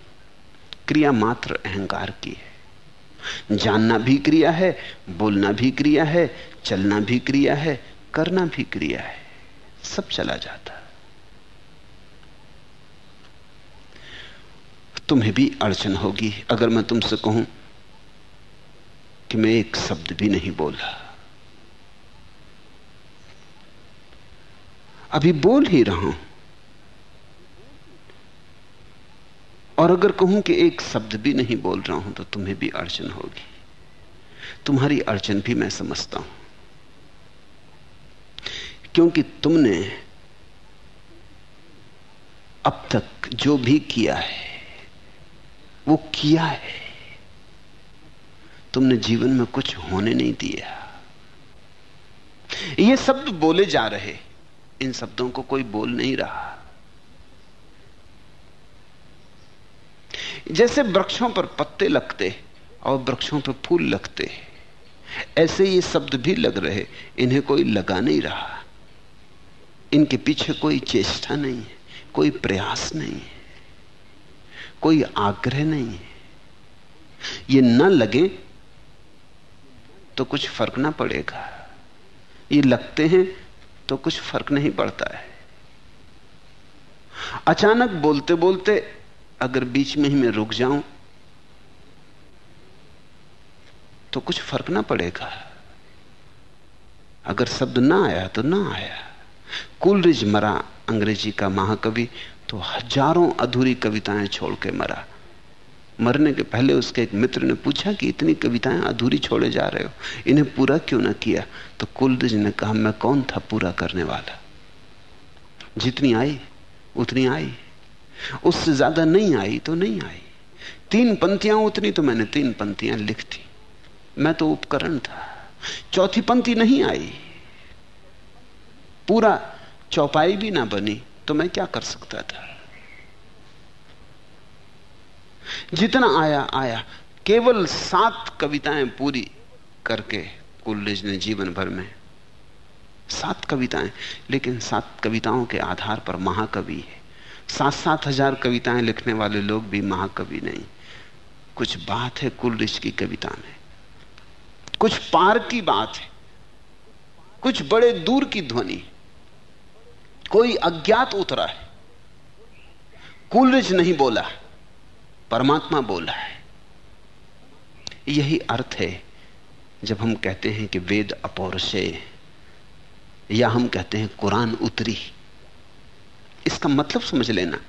क्रिया मात्र अहंकार की है। जानना भी क्रिया है, बोलना भी क्रिया है, चलना भी क्रिया है, करना भी क्रिया है। सब चला जाता। तुम्हें भी अड़चन होगी। अगर मैं तुमसे कहूँ कि मैं एक शब्द भी नहीं बोला। अभी बोल ही रहा हूँ। और अगर कहूँ कि एक शब्द भी नहीं बोल रहा हूँ तो तुम्हें भी अड़चन होगी। तुम्हारी अड़चन भी मैं समझता हूँ। क्योंकि तुमने अब तक जो भी किया है, वो किया है। तुमने जीवन में कुछ होने नहीं दिया। ये शब्द बोले जा रहे, इन शब्दों को कोई बोल नहीं रहा। जैसे वृक्षों पर पत्ते लगते और वृक्षों पर फूल लगते, ऐसे ये शब्द भी लग रहे, इन्हें कोई लगा नहीं रहा। इनके पीछे कोई चेष्टा नहीं है, कोई प्रयास नहीं है, कोई आग्रह नहीं है। ये न लगे तो कुछ फ़र्क ना पड़ेगा। ये लगते हैं तो कुछ फ़र्क नहीं पड़ता है। अचानक बोलते बोलते अगर बीच में ही मैं रुक जाऊँ तो कुछ फ़र्क ना पड़ेगा। अगर शब्द ना आया तो ना आया। कुलरिज मरा, अंग्रेज़ी का महाकवि तो हज़ारों अधूरी कविताएँ छोड़ के मरा। मरने के पहले उसके एक मित्र ने पूछा कि इतनी कविताएँ अधूरी छोड़े जा रहे हो, इन्हें पूरा क्यों ना किया? तो कुलरिज ने कहा, मैं कौन था पूरा करने वाला? जितनी आई, उतनी आई। उससे ज़्यादा नहीं आई तो नहीं आई। तीन पंक्तियाँ उतनी तो मैंने तीन पंक्तियाँ लिख दी। मैं तो उपकरण था। चौथी पंक्ति नहीं आई। पूरा चौपाई भी ना बनी तो मैं क्या कर सकता था? जितना आया आया। केवल सात कविताएँ पूरी करके कुल्लिज ने जीवन भर में। सात कविताएँ, लेकिन सात कविताओं के आधार पर महाकवि है। सात सात हज़ार कविताएँ लिखने वाले लोग भी महाकवि नहीं। कुछ बात है कुलरिश की कविता में। कुछ पार की बात है। कुछ बड़े दूर की ध्वनि। कोई अज्ञात उतरा है। कुलरिज नहीं बोला। परमात्मा बोला है। यही अर्थ है, जब हम कहते हैं कि वेद अपौरुषेय या हम कहते हैं कुरान उतरी इसका मतलब समझ लेना।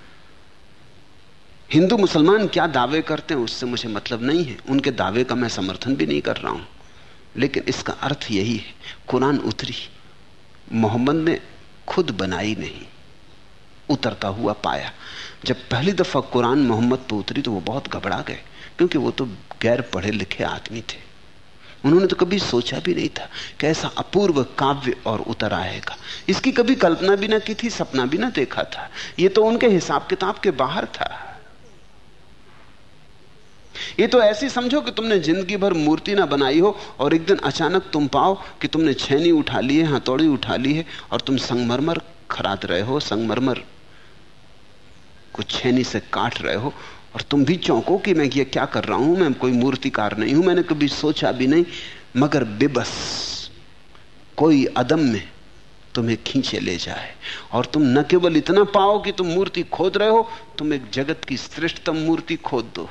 हिंदू मुसलमान क्या दावे करते हैं, उससे मुझे मतलब नहीं है। उनके दावे का मैं समर्थन भी नहीं कर रहा हूँ। लेकिन इसका अर्थ यही है, कुरान उतरी मोहम्मद ने खुद बनाई नहीं, उतरता हुआ पाया। जब पहली दफ़ा कुरान मोहम्मद पर उतरी तो वो बहुत घबरा गए, क्योंकि वो तो गैर पढ़े लिखे आदमी थे। उन्होंने तो कभी सोचा भी नहीं था कि ऐसा अपूर्व काव्य और उतर आएगा। इसकी कभी कल्पना भी ना की थी, सपना भी ना देखा था। ये तो उनके हिसाब किताब के बाहर था। ये तो ऐसी समझो कि तुमने ज़िंदगी भर मूर्ति ना बनाई हो और एक दिन अचानक तुम पाओ कि तुमने छेनी उठा ली है, हथौड़ी उठा ली है और तुम संगमरमर खराद रहे हो, संगमरमर कुछ छेनी से काट रहे हो और तुम भी चौंको कि मैं ये क्या कर रहा हूँ? मैं कोई मूर्तिकार नहीं हूँ, मैंने कभी सोचा भी नहीं। मगर बेबस, कोई अदम में तुम्हें खींचे ले जाए और तुम न केवल इतना पाओ कि तुम मूर्ति खोद रहे हो, तुम एक जगत की श्रेष्ठतम मूर्ति खोद दो।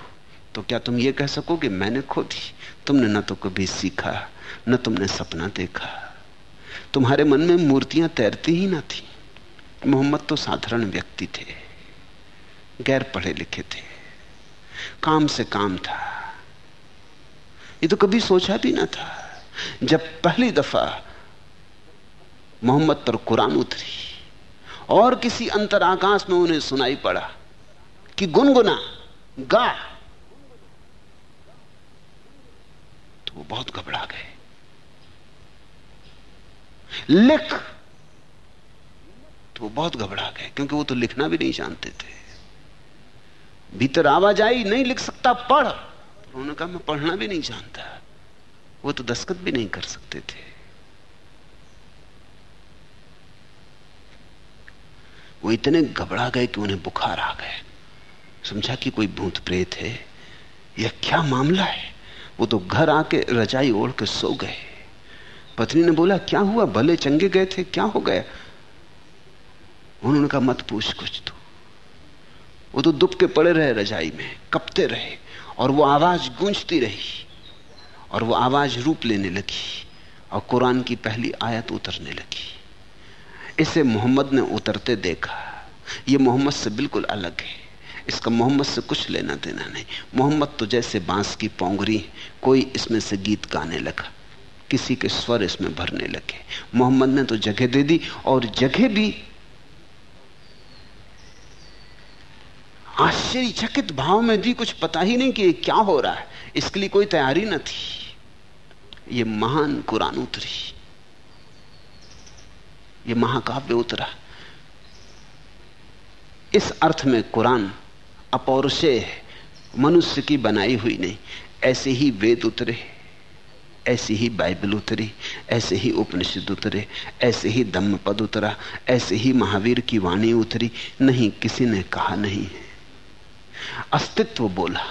तो क्या तुम ये कह सको कि मैंने खोदी? तुमने न तो कभी सीखा, न तुमने सपना देखा। तुम्हारे मन में मूर्तियाँ तैरती ही ना थी। मोहम्मद तो साधारण व्यक्ति थे। गैर पढ़े लिखे थे। काम से काम था। ये तो कभी सोचा भी ना था। जब पहली दफ़ा मोहम्मद पर कुरान उतरी, और किसी अंतर आकाश में उन्हें सुनाई पड़ा कि गुनगुना, गा। तो वो बहुत घबरा गए। लिख। तो वो बहुत घबरा गए, क्योंकि वो तो लिखना भी नहीं जानते थे। भीतर आवाज़ आई, नहीं लिख सकता, पढ़। उन्होंने कहा, मैं पढ़ना भी नहीं जानता। वो तो दस्खत भी नहीं कर सकते थे। वो इतने घबरा गए कि उन्हें बुखार आ गए समझा कि कोई भूत प्रेत है? यह क्या मामला है? वो तो घर आके रजाई ओढ़ के सो गए। पत्नी ने बोला, क्या हुआ? भले चंगे गए थे, क्या हो गया? उन्होंने कहा, मत पूछ कुछ तो। वो तो दुब के पड़े रहे रजाई में, कपते रहे, और वो आवाज़ गूंजती रही, और वो आवाज़ रूप लेने लगी, और कुरान की पहली आयत उतरने लगी। इसे मोहम्मद ने उतरते देखा। ये मोहम्मद से बिल्कुल अलग है। इसका मोहम्मद से कुछ लेना देना नहीं। मोहम्मद तो जैसे बाँस की पोंगरी, कोई इसमें से गीत गाने लगा। किसी के स्वर इसमें भरने लगे। मोहम्मद ने तो जगह दे दी, और जगह भी आश्चर्यचकित भाव में भी कुछ पता ही नहीं कि क्या हो रहा है। इसके लिए कोई तैयारी न थी। ये महान कुरान उतरी। ये महाकाव्य उतरा। इस अर्थ में कुरान अपौरुषे है। मनुष्य की बनाई हुई नहीं। ऐसे ही वेद उतरे। ऐसी ही बाइबल उतरी। ऐसे ही उपनिषद उतरे। ऐसे ही धम्म पद उतरा। ऐसे ही महावीर की वाणी उतरी। नहीं, किसी ने कहा नहीं है। अस्तित्व बोला,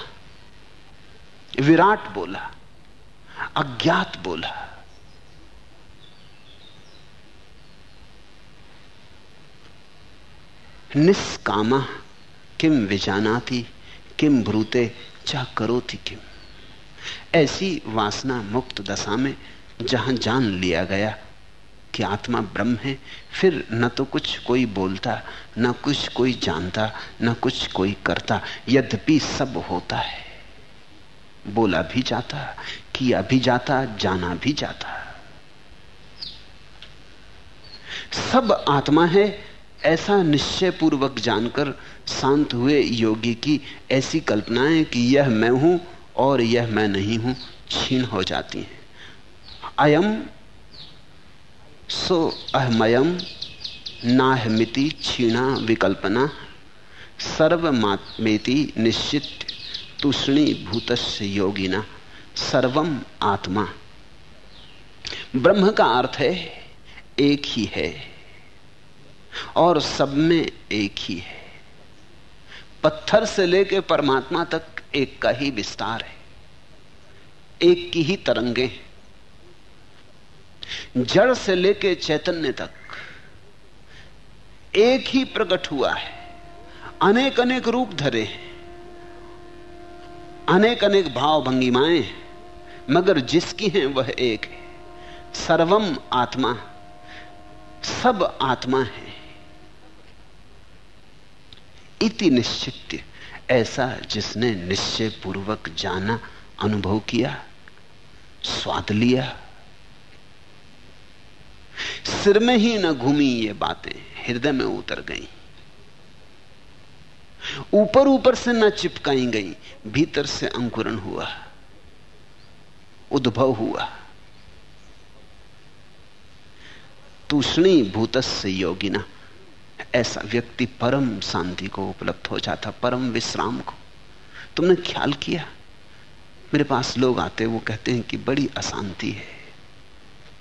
विराट बोला, अज्ञात बोला। निष्कामा किम विजानाती, किम भ्रूते चा करो थी किम? ऐसी वासना मुक्त दशा में जहाँ जान लिया गया कि आत्मा ब्रह्म है, फिर न तो कुछ कोई बोलता, न कुछ कोई जानता, न कुछ कोई करता, यद्यपि सब होता है। बोला भी जाता, किया भी जाता, जाना भी जाता। सब आत्मा है, ऐसा निश्चय पूर्वक जानकर शांत हुए योगी की ऐसी कल्पनाएँ कि यह मैं हूँ और यह मैं नहीं हूँ छीन हो जाती हैं। अयम सो अहमयम नाहमिति क्षीणा विकल्पना सर्वमात्मेति निश्चित तूषणी भूत योगिना सर्वम आत्मा। ब्रह्म का अर्थ है, एक ही है, और सब में एक ही है। पत्थर से लेकर परमात्मा तक एक का ही विस्तार है, एक की ही तरंगे। जड़ से लेके चैतन्य तक एक ही प्रकट हुआ है। अनेक अनेक रूप धरे अनेक अनेक भाव भंगिमाएँ मगर जिसकी हैं वह एक है। सर्वम आत्मा, सब आत्मा है। इति निश्चित ऐसा जिसने निश्चय पूर्वक जाना, अनुभव किया, स्वाद लिया सिर में ही न घूमी ये बातें, हृदय में उतर गई। ऊपर ऊपर से न चिपकाई गई, भीतर से अंकुरण हुआ, उद्भव हुआ। तूषणी भूतस्य योगिना, ऐसा व्यक्ति परम शांति को उपलब्ध हो जाता, परम विश्राम को। तुमने ख्याल किया? मेरे पास लोग आते वो कहते हैं कि बड़ी अशांति है।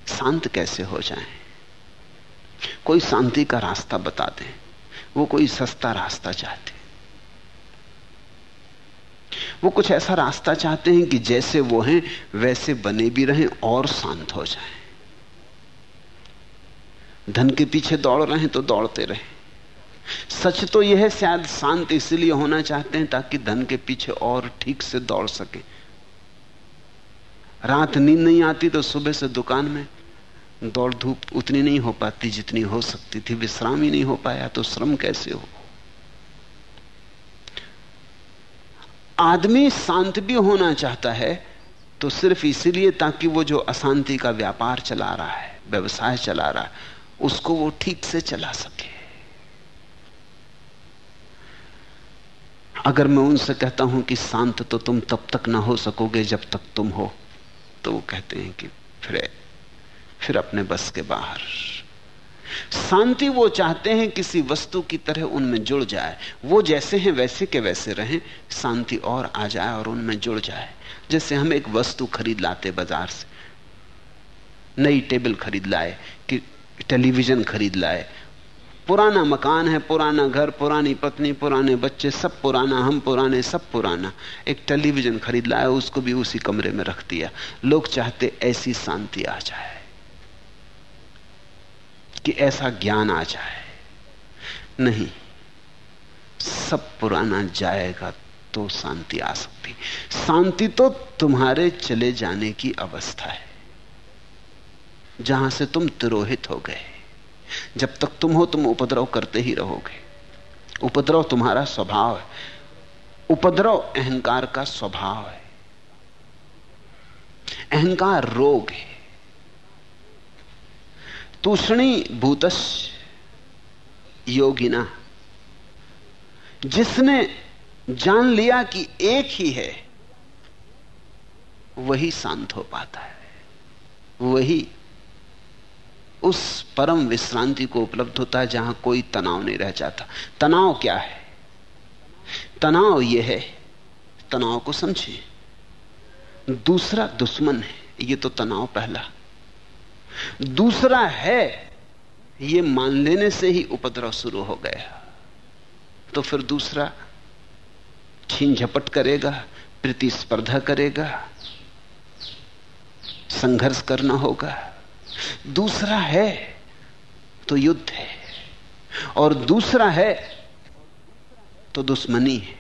शांत कैसे हो जाए? कोई शांति का रास्ता बता दे। वो कोई सस्ता रास्ता चाहते वो कुछ ऐसा रास्ता चाहते हैं कि जैसे वो हैं, वैसे बने भी रहें और शांत हो जाएँ। धन के पीछे दौड़ रहे हैं तो दौड़ते रहे। सच तो यह है, शायद शांत इसलिए होना चाहते हैं ताकि धन के पीछे और ठीक से दौड़ सके। रात नींद नहीं आती तो सुबह से दुकान में दौड़ धूप उतनी नहीं हो पाती जितनी हो सकती थी। विश्राम ही नहीं हो पाया तो श्रम कैसे हो? आदमी शांत भी होना चाहता है तो सिर्फ़ इसीलिए ताकि वो जो अशांति का व्यापार चला रहा है, व्यवसाय चला रहा है, उसको वो ठीक से चला सके। अगर मैं उनसे कहता हूँ कि शांत तो तुम तब तक ना हो सकोगे जब तक तुम हो। तो वो कहते हैं कि फिर फिर अपने बस के बाहर। शांति वो चाहते हैं किसी वस्तु की तरह उनमें जुड़ जाए। वो जैसे हैं वैसे के वैसे रहें, शांति और आ जाए और उनमें जुड़ जाए। जैसे हम एक वस्तु खरीद लाते बाज़ार से, नई टेबल खरीद लाए, कि टेलीविज़न खरीद लाए पुराना मकान है, पुराना घर, पुरानी पत्नी, पुराने बच्चे, सब पुराना, हम पुराने, सब पुराना। एक टेलीविज़न खरीद लाया, उसको भी उसी कमरे में रख दिया। लोग चाहते ऐसी शांति आ जाए, कि ऐसा ज्ञान आ जाए। नहीं, सब पुराना जाएगा तो शांति आ सकती। शांति तो तुम्हारे चले जाने की अवस्था है, जहाँ से तुम तिरोहित हो गए। जब तक तुम हो, तुम उपद्रव करते ही रहोगे। उपद्रव तुम्हारा स्वभाव है। उपद्रव अहंकार का स्वभाव है। अहंकार रोग है। तूषणी भूतस योगिना, जिसने जान लिया कि एक ही है, वही शांत हो पाता है। वही उस परम विश्रांति को उपलब्ध होता है जहाँ कोई तनाव नहीं रह जाता। तनाव क्या है? तनाव यह है, तनाव को समझे। दूसरा दुश्मन है, ये तो तनाव पहला। दूसरा है, ये मान लेने से ही उपद्रव शुरू हो गया। तो फिर दूसरा, छीन झपट करेगा, प्रतिस्पर्धा करेगा, संघर्ष करना होगा। दूसरा है तो युद्ध है, और दूसरा है तो दुश्मनी है।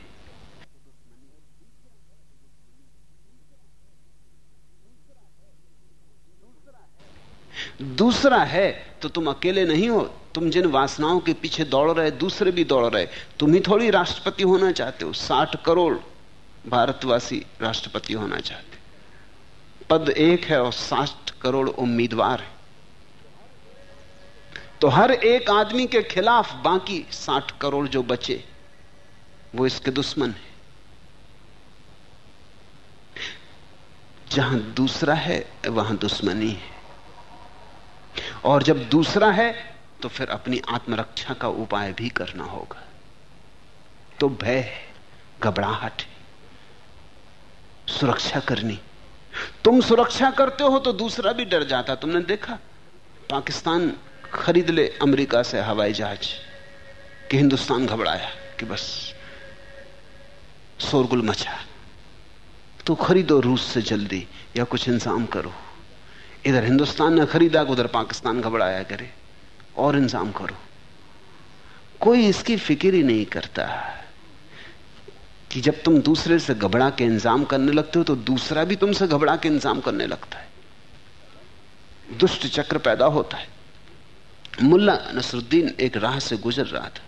दूसरा है तो तुम अकेले नहीं हो, तुम जिन वासनाओं के पीछे दौड़ रहे, दूसरे भी दौड़ रहे, तुम ही थोड़ी राष्ट्रपति होना चाहते हो। साठ करोड़ भारतवासी राष्ट्रपति होना चाहते पद एक है और साठ करोड़ उम्मीदवार है। तो हर एक आदमी के खिलाफ बाकी साठ करोड़ जो बचे, वो इसके दुश्मन है। जहाँ दूसरा है, वहाँ दुश्मनी है। और जब दूसरा है तो फिर अपनी आत्मरक्षा का उपाय भी करना होगा। तो भय, घबराहट सुरक्षा करनी। तुम सुरक्षा करते हो तो दूसरा भी डर जाता। तुमने देखा? पाकिस्तान खरीद ले अमेरिका से हवाई जहाज़। कि हिंदुस्तान घबराया कि बस शोरगुल मचा। तो खरीदो रूस से जल्दी, या कुछ इंतज़ाम करो। इधर हिंदुस्तान ने खरीदा, उधर पाकिस्तान घबराया करे। और इंतज़ाम करो। कोई इसकी फ़िक्र ही नहीं करता। कि जब तुम दूसरे से घबरा के इंतज़ाम करने लगते हो तो दूसरा भी तुमसे घबरा के इंतज़ाम करने लगता है। दुष्ट चक्र पैदा होता है। मुल्ला नसरुद्दीन एक राह से गुजर रहा था।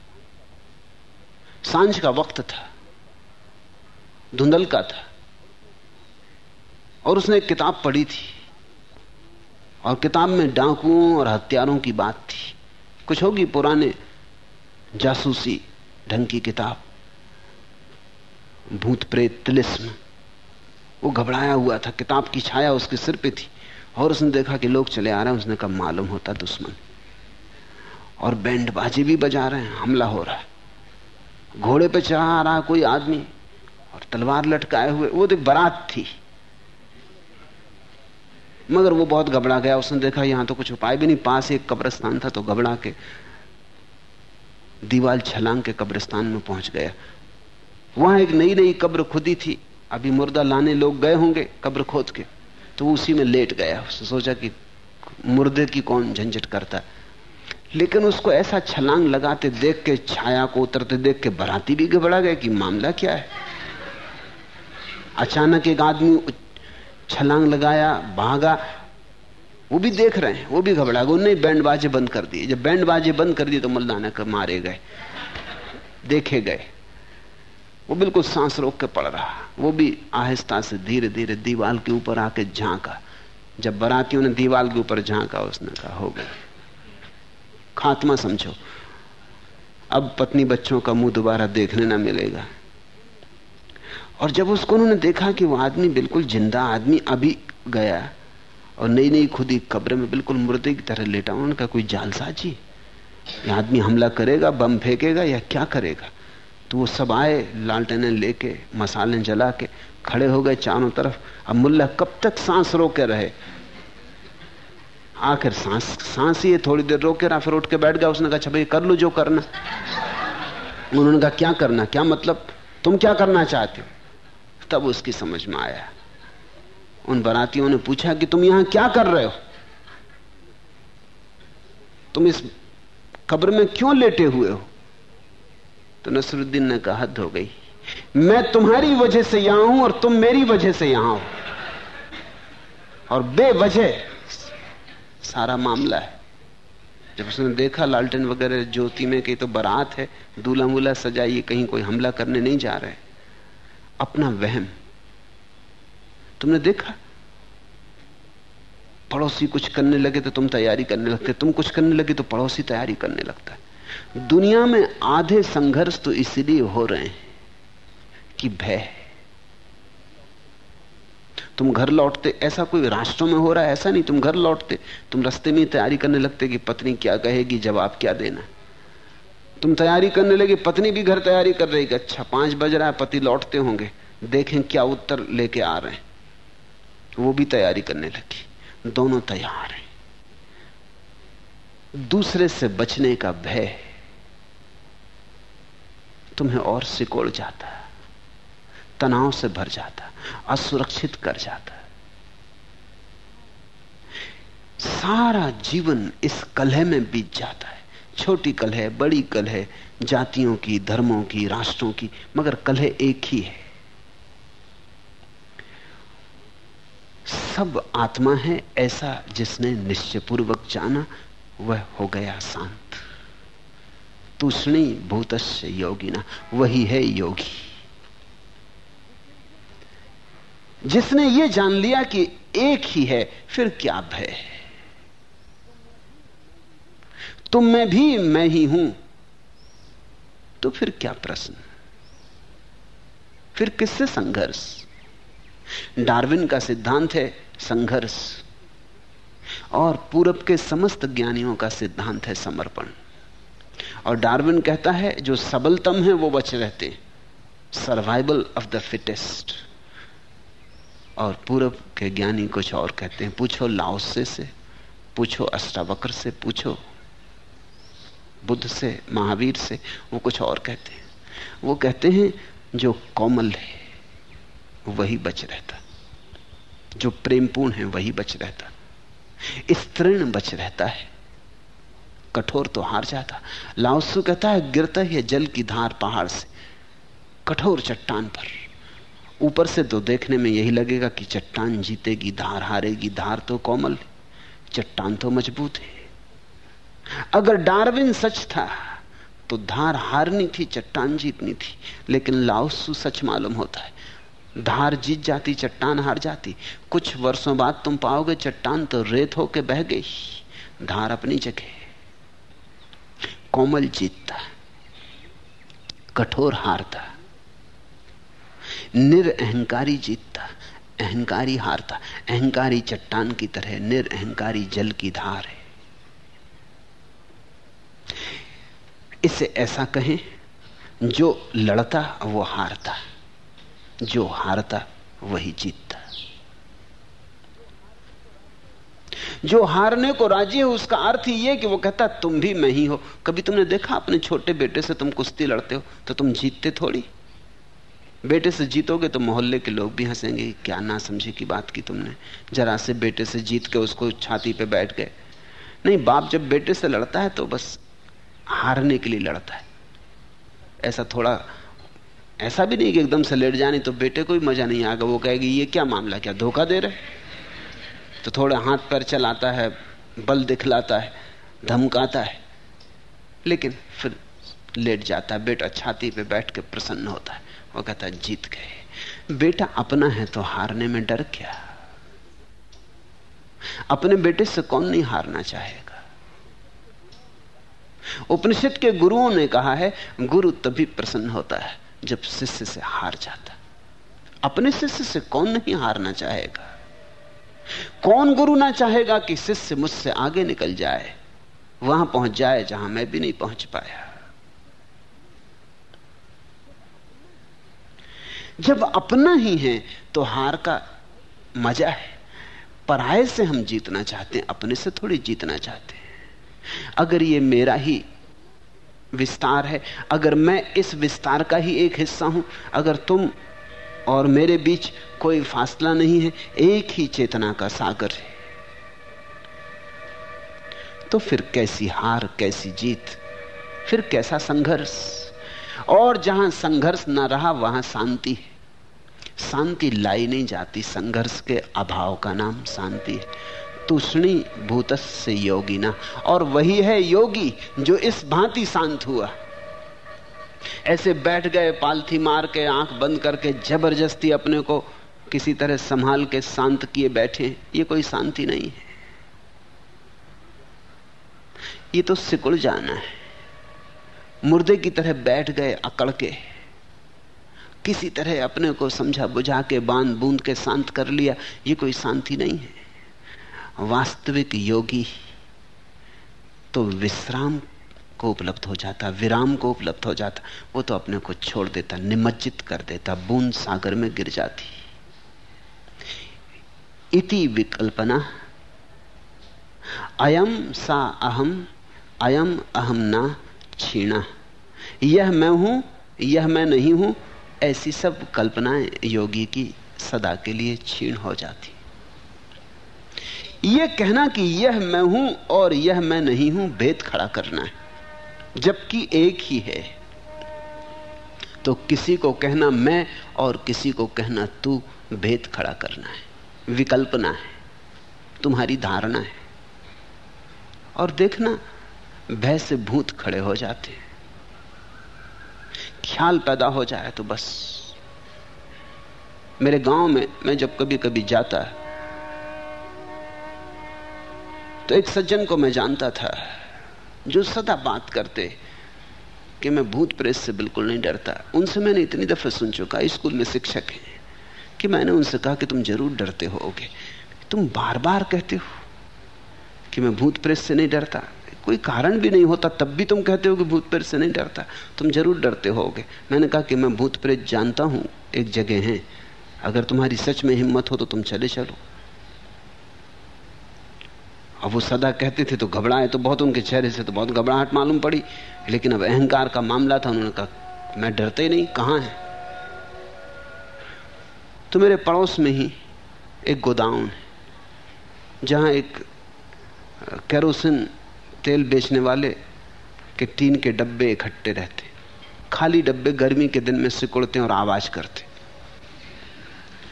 साँझ का वक्त था। धुंधल का था। और उसने एक किताब पढ़ी थी। और किताब में डाकुओं और हत्यारों की बात थी। कुछ होगी पुराने जासूसी ढंग की किताब। भूत प्रेत तिलिस्म वो घबराया हुआ था, किताब की छाया उसके सिर पे थी और उसने देखा कि लोग चले आ रहे हैं, उसने कहा, मालूम होता दुश्मन। और बैंड बाजे भी बजा रहे हैं, हमला हो रहा है। घोड़े पे चढ़ा आ रहा कोई आदमी और तलवार लटकाए हुए, वो तो बारात थी। मगर वो बहुत घबरा गया, उसने देखा, यहाँ तो कुछ उपाय भी नहीं, पास एक कब्रिस्तान था तो घबरा के दीवाल छलांग के कब्रिस्तान में पहुँच गया। वहाँ एक नई नई कब्र खुदी थी। अभी मुर्दा लाने लोग गए होंगे कब्र खोद के। तो उसी में लेट गया। उसने सोचा कि मुर्दे की कौन झंझट करता लेकिन उसको ऐसा छलांग लगाते देख के, छाया को उतरते देख के बराती भी घबरा गए कि मामला क्या है? अचानक एक आदमी छलांग लगाया, भागा। वो भी देख रहे हैं, वो भी घबरा गए। नहीं बैंड बाजे बंद कर दिए। जब बैंड बाजे बंद कर दिए तो मल्लाना मारे गए, देखे गए। वो बिल्कुल सांस रोक के पड़ रहा। वो भी आहिस्ता से धीरे धीरे दीवाल के ऊपर आके झांका। जब बरातियों ने दीवाल के ऊपर झांका, उसने कहा, हो गया। खात्मा समझो, अब पत्नी बच्चों का मुँह दोबारा देखने ना मिलेगा। और जब उसको उन्होंने देखा कि वो आदमी बिल्कुल ज़िंदा आदमी अभी गया, और नई नई खुदी कब्र में बिल्कुल मुर्दे की तरह लेटा, उनका कोई जालसाजी? आदमी हमला करेगा, बम फेंकेगा या क्या करेगा? तो वो सब आए, लालटेने लेके, मसाले जला के खड़े हो गए चारों तरफ़। अब मुल्ला कब तक सांस रोके रहे? आखिर सांस सांस ही थोड़ी देर रोके रहा, फिर उठ के बैठ गया। उसने कहा भाई कर लो जो करना। उन्होंने कहा, क्या करना? क्या मतलब? तुम क्या करना चाहते हो? तब उसकी समझ में आया। उन बरातियों ने पूछा कि, तुम यहाँ क्या कर रहे हो? तुम इस कब्र में क्यों लेटे हुए हो? तो नसरुद्दीन ने कहा, हद हो गई। मैं तुम्हारी वजह से यहाँ हूँ और तुम मेरी वजह से यहाँ हो। और बेवजह सारा मामला है। जब उसने देखा, लालटेन वगैरह ज्योति में कहीं तो बारात है दूल्हा मूला सजाइए, कहीं कोई हमला करने नहीं जा रहे। अपना वहम। तुमने देखा? पड़ोसी कुछ करने लगे तो तुम तैयारी करने लगते। तुम कुछ करने लगे तो पड़ोसी तैयारी करने लगता है। दुनिया में आधे संघर्ष तो इसलिए हो रहे हैं कि भय तुम घर लौटते, ऐसा कोई राष्ट्रों में हो रहा है? ऐसा नहीं, तुम घर लौटते, तुम रस्ते में तैयारी करने लगते कि पत्नी क्या कहेगी, जवाब क्या देना। तुम तैयारी करने लगे, पत्नी भी घर तैयारी कर रही कि अच्छा पाँच बज रहा है, पति लौटते होंगे, देखें क्या उत्तर लेके आ रहे हैं। वो भी तैयारी करने लगी, दोनों तैयार हैं। दूसरे से बचने का भय तुम्हें और सिकोड़ जाता तनाव से भर जाता असुरक्षित कर जाता सारा जीवन इस कलह में बीत जाता है। छोटी कलह, बड़ी कलह, जातियों की, धर्मों की, राष्ट्रों की, मगर कलह एक ही है। सब आत्मा है ऐसा जिसने निश्चयपूर्वक जाना, वह हो गया शांत। तूषणी भूतस्य योगिना, वही है योगी। जिसने ये जान लिया कि एक ही है, फिर क्या भय तुम में भी मैं ही हूँ तो फिर क्या प्रश्न? फिर किससे संघर्ष? डार्विन का सिद्धांत है, संघर्ष। और पूरब के समस्त ज्ञानियों का सिद्धांत है समर्पण। और डार्विन कहता है, जो सबलतम है, वो बच रहते सर्वाइवल ऑफ़ द फिटेस्ट और पूरब के ज्ञानी कुछ और कहते हैं, पूछो लाओसे से, पूछो अष्टावक्र से, पूछो बुद्ध से, महावीर से, वो कुछ और कहते हैं। वो कहते हैं, जो कोमल है, वही बच रहता। जो प्रेमपूर्ण है, वही बच रहता। स्त्रीण बच रहता है। कठोर तो हार जाता। लाओसु कहता है, गिरता है जल की धार पहाड़ से, कठोर चट्टान पर। ऊपर से तो देखने में यही लगेगा कि चट्टान जीतेगी, धार हारेगी। धार तो कोमल चट्टान तो मज़बूत है। अगर डार्विन सच था तो धार हारनी थी, चट्टान जीतनी थी। लेकिन लाओसु सच मालूम होता है, धार जीत जाती, चट्टान हार जाती। कुछ वर्षों बाद तुम पाओगे, चट्टान तो रेत होके बह गई, धार अपनी जगह कोमल जीतता कठोर हारता निरअहकारी जीतता अहंकारी हारता अहंकारी चट्टान की तरह निरअहकारी जल की धार है। इसे ऐसा कहें, जो लड़ता वो हारता, जो हारता वही जीतता। जो हारने को राज़ी है, उसका अर्थ ही ये कि वो कहता, तुम भी मैं ही हो। कभी तुमने देखा, अपने छोटे बेटे से तुम कुश्ती लड़ते हो तो तुम जीतते थोड़ी। बेटे से जीतोगे तो मोहल्ले के लोग भी हंसेंगे, क्या ना समझे की बात की तुमने। जरा से बेटे से जीत के उसको छाती पे बैठ गए। नहीं, बाप जब बेटे से लड़ता है तो बस हारने के लिए लड़ता है। ऐसा थोड़ा, ऐसा भी नहीं कि एकदम से लेट जाने तो बेटे को भी मज़ा नहीं आएगा। वो कहेगी, ये क्या मामला, क्या धोखा दे रहे तो थोड़ा हाथ पैर चलाता है, बल दिखलाता है, धमकाता है। लेकिन फिर लेट जाता है। बेटा छाती पे बैठ के प्रसन्न होता है। वो कहता है, जीत गए। बेटा अपना है तो हारने में डर क्या? अपने बेटे से कौन नहीं हारना चाहेगा? उपनिषद के गुरुओं ने कहा है, गुरु तभी प्रसन्न होता है जब शिष्य से हार जाता अपने शिष्य से कौन नहीं हारना चाहेगा? कौन गुरु ना चाहेगा कि शिष्य मुझसे आगे निकल जाए? वहाँ पहुँच जाए जहाँ मैं भी नहीं पहुँच पाया। जब अपना ही है तो हार का मज़ा है। पराये से हम जीतना चाहते हैं, अपने से थोड़ी जीतना चाहते हैं। अगर ये मेरा ही विस्तार है, अगर मैं इस विस्तार का ही एक हिस्सा हूँ, अगर तुम और मेरे बीच कोई फासला नहीं है, एक ही चेतना का सागर है। तो फिर कैसी हार, कैसी जीत, फिर कैसा संघर्ष? और जहाँ संघर्ष ना रहा, वहाँ शांति है। शांति लाई नहीं जाती, संघर्ष के अभाव का नाम शांति है। तूषणी भूतस से योगी ना। और वही है योगी जो इस भांति शांत हुआ। ऐसे बैठ गए पालथी मार के, आँख बंद करके, ज़बरदस्ती अपने को किसी तरह संभाल के शांत किए बैठे ये कोई शांति नहीं है। ये तो सिकुड़ जाना है। मुर्दे की तरह बैठ गए अकड़ के। किसी तरह अपने को समझा बुझा के बाँध बूंद के शांत कर लिया, ये कोई शांति नहीं है। वास्तविक योगी तो विश्राम को उपलब्ध हो जाता, विराम को उपलब्ध हो जाता, वो तो अपने को छोड़ देता, निमज्जित कर देता, बूंद सागर में गिर जाती। इति विकल्पना। अयम सा अहम अयम अहम ना छीणा यह मैं हूँ, यह मैं नहीं हूँ, ऐसी सब कल्पनाएँ योगी की सदा के लिए छीण हो जाती। यह कहना कि यह मैं हूँ और यह मैं नहीं हूँ भेद खड़ा करना है, जबकि एक ही है। तो किसी को कहना मैं और किसी को कहना तू भेद खड़ा करना है। विकल्पना है, तुम्हारी धारणा है। और देखना, भय से भूत खड़े हो जाते हैं। ख्याल पैदा हो जाए तो बस। मेरे गाँव में, मैं जब कभी कभी जाता तो एक सज्जन को मैं जानता था, जो सदा बात करते कि मैं भूत प्रेत से बिल्कुल नहीं डरता। उनसे मैंने इतनी दफे सुन चुका, स्कूल में शिक्षक हैं। कि मैंने उनसे कहा कि तुम ज़रूर डरते होगे। तुम बार बार कहते हो कि मैं भूत प्रेत से नहीं डरता। कोई कारण भी नहीं होता, तब भी तुम कहते हो कि भूत प्रेत से नहीं डरता। तुम ज़रूर डरते होगे। मैंने कहा कि मैं भूत प्रेत जानता हूँ, एक जगह है। अगर तुम्हारी सच में हिम्मत हो तो तुम चले चलो। अब वो सदा कहते थे तो घबराए तो बहुत, उनके चेहरे से तो बहुत घबराहट मालूम पड़ी। लेकिन अब अहंकार का मामला था, उन्होंने कहा, मैं डरते ही नहीं, कहाँ है? तो मेरे पड़ोस में ही एक गोदाउन है, जहाँ एक कैरोसिन तेल बेचने वाले के टीन के डब्बे इकट्ठे रहते खाली डब्बे गर्मी के दिन में सिकुड़ते और आवाज़ करते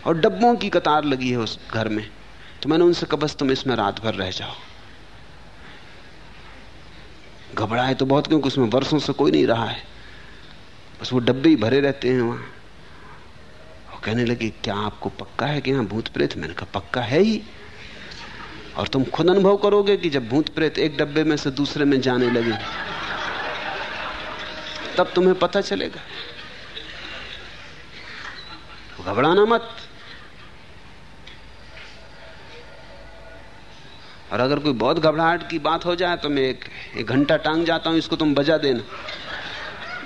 और डब्बों की कतार लगी है उस घर में तो मैंने उनसे कहा, बस तुम इसमें रात भर रह जाओ। घबराए तो बहुत, क्योंकि उसमें वर्षों से कोई नहीं रहा है। बस वो डब्बे ही भरे रहते हैं वहाँ। कहने लगे, क्या आपको पक्का है कि यहाँ भूत प्रेत? मैंने कहा, पक्का है ही। और तुम खुद अनुभव करोगे कि जब भूत प्रेत एक डब्बे में से दूसरे में जाने लगे, तब तुम्हें पता चलेगा। घबराना मत। और अगर कोई बहुत घबराहट की बात हो जाए तो मैं एक घंटा टांग जाता हूँ, इसको तुम बजा देना।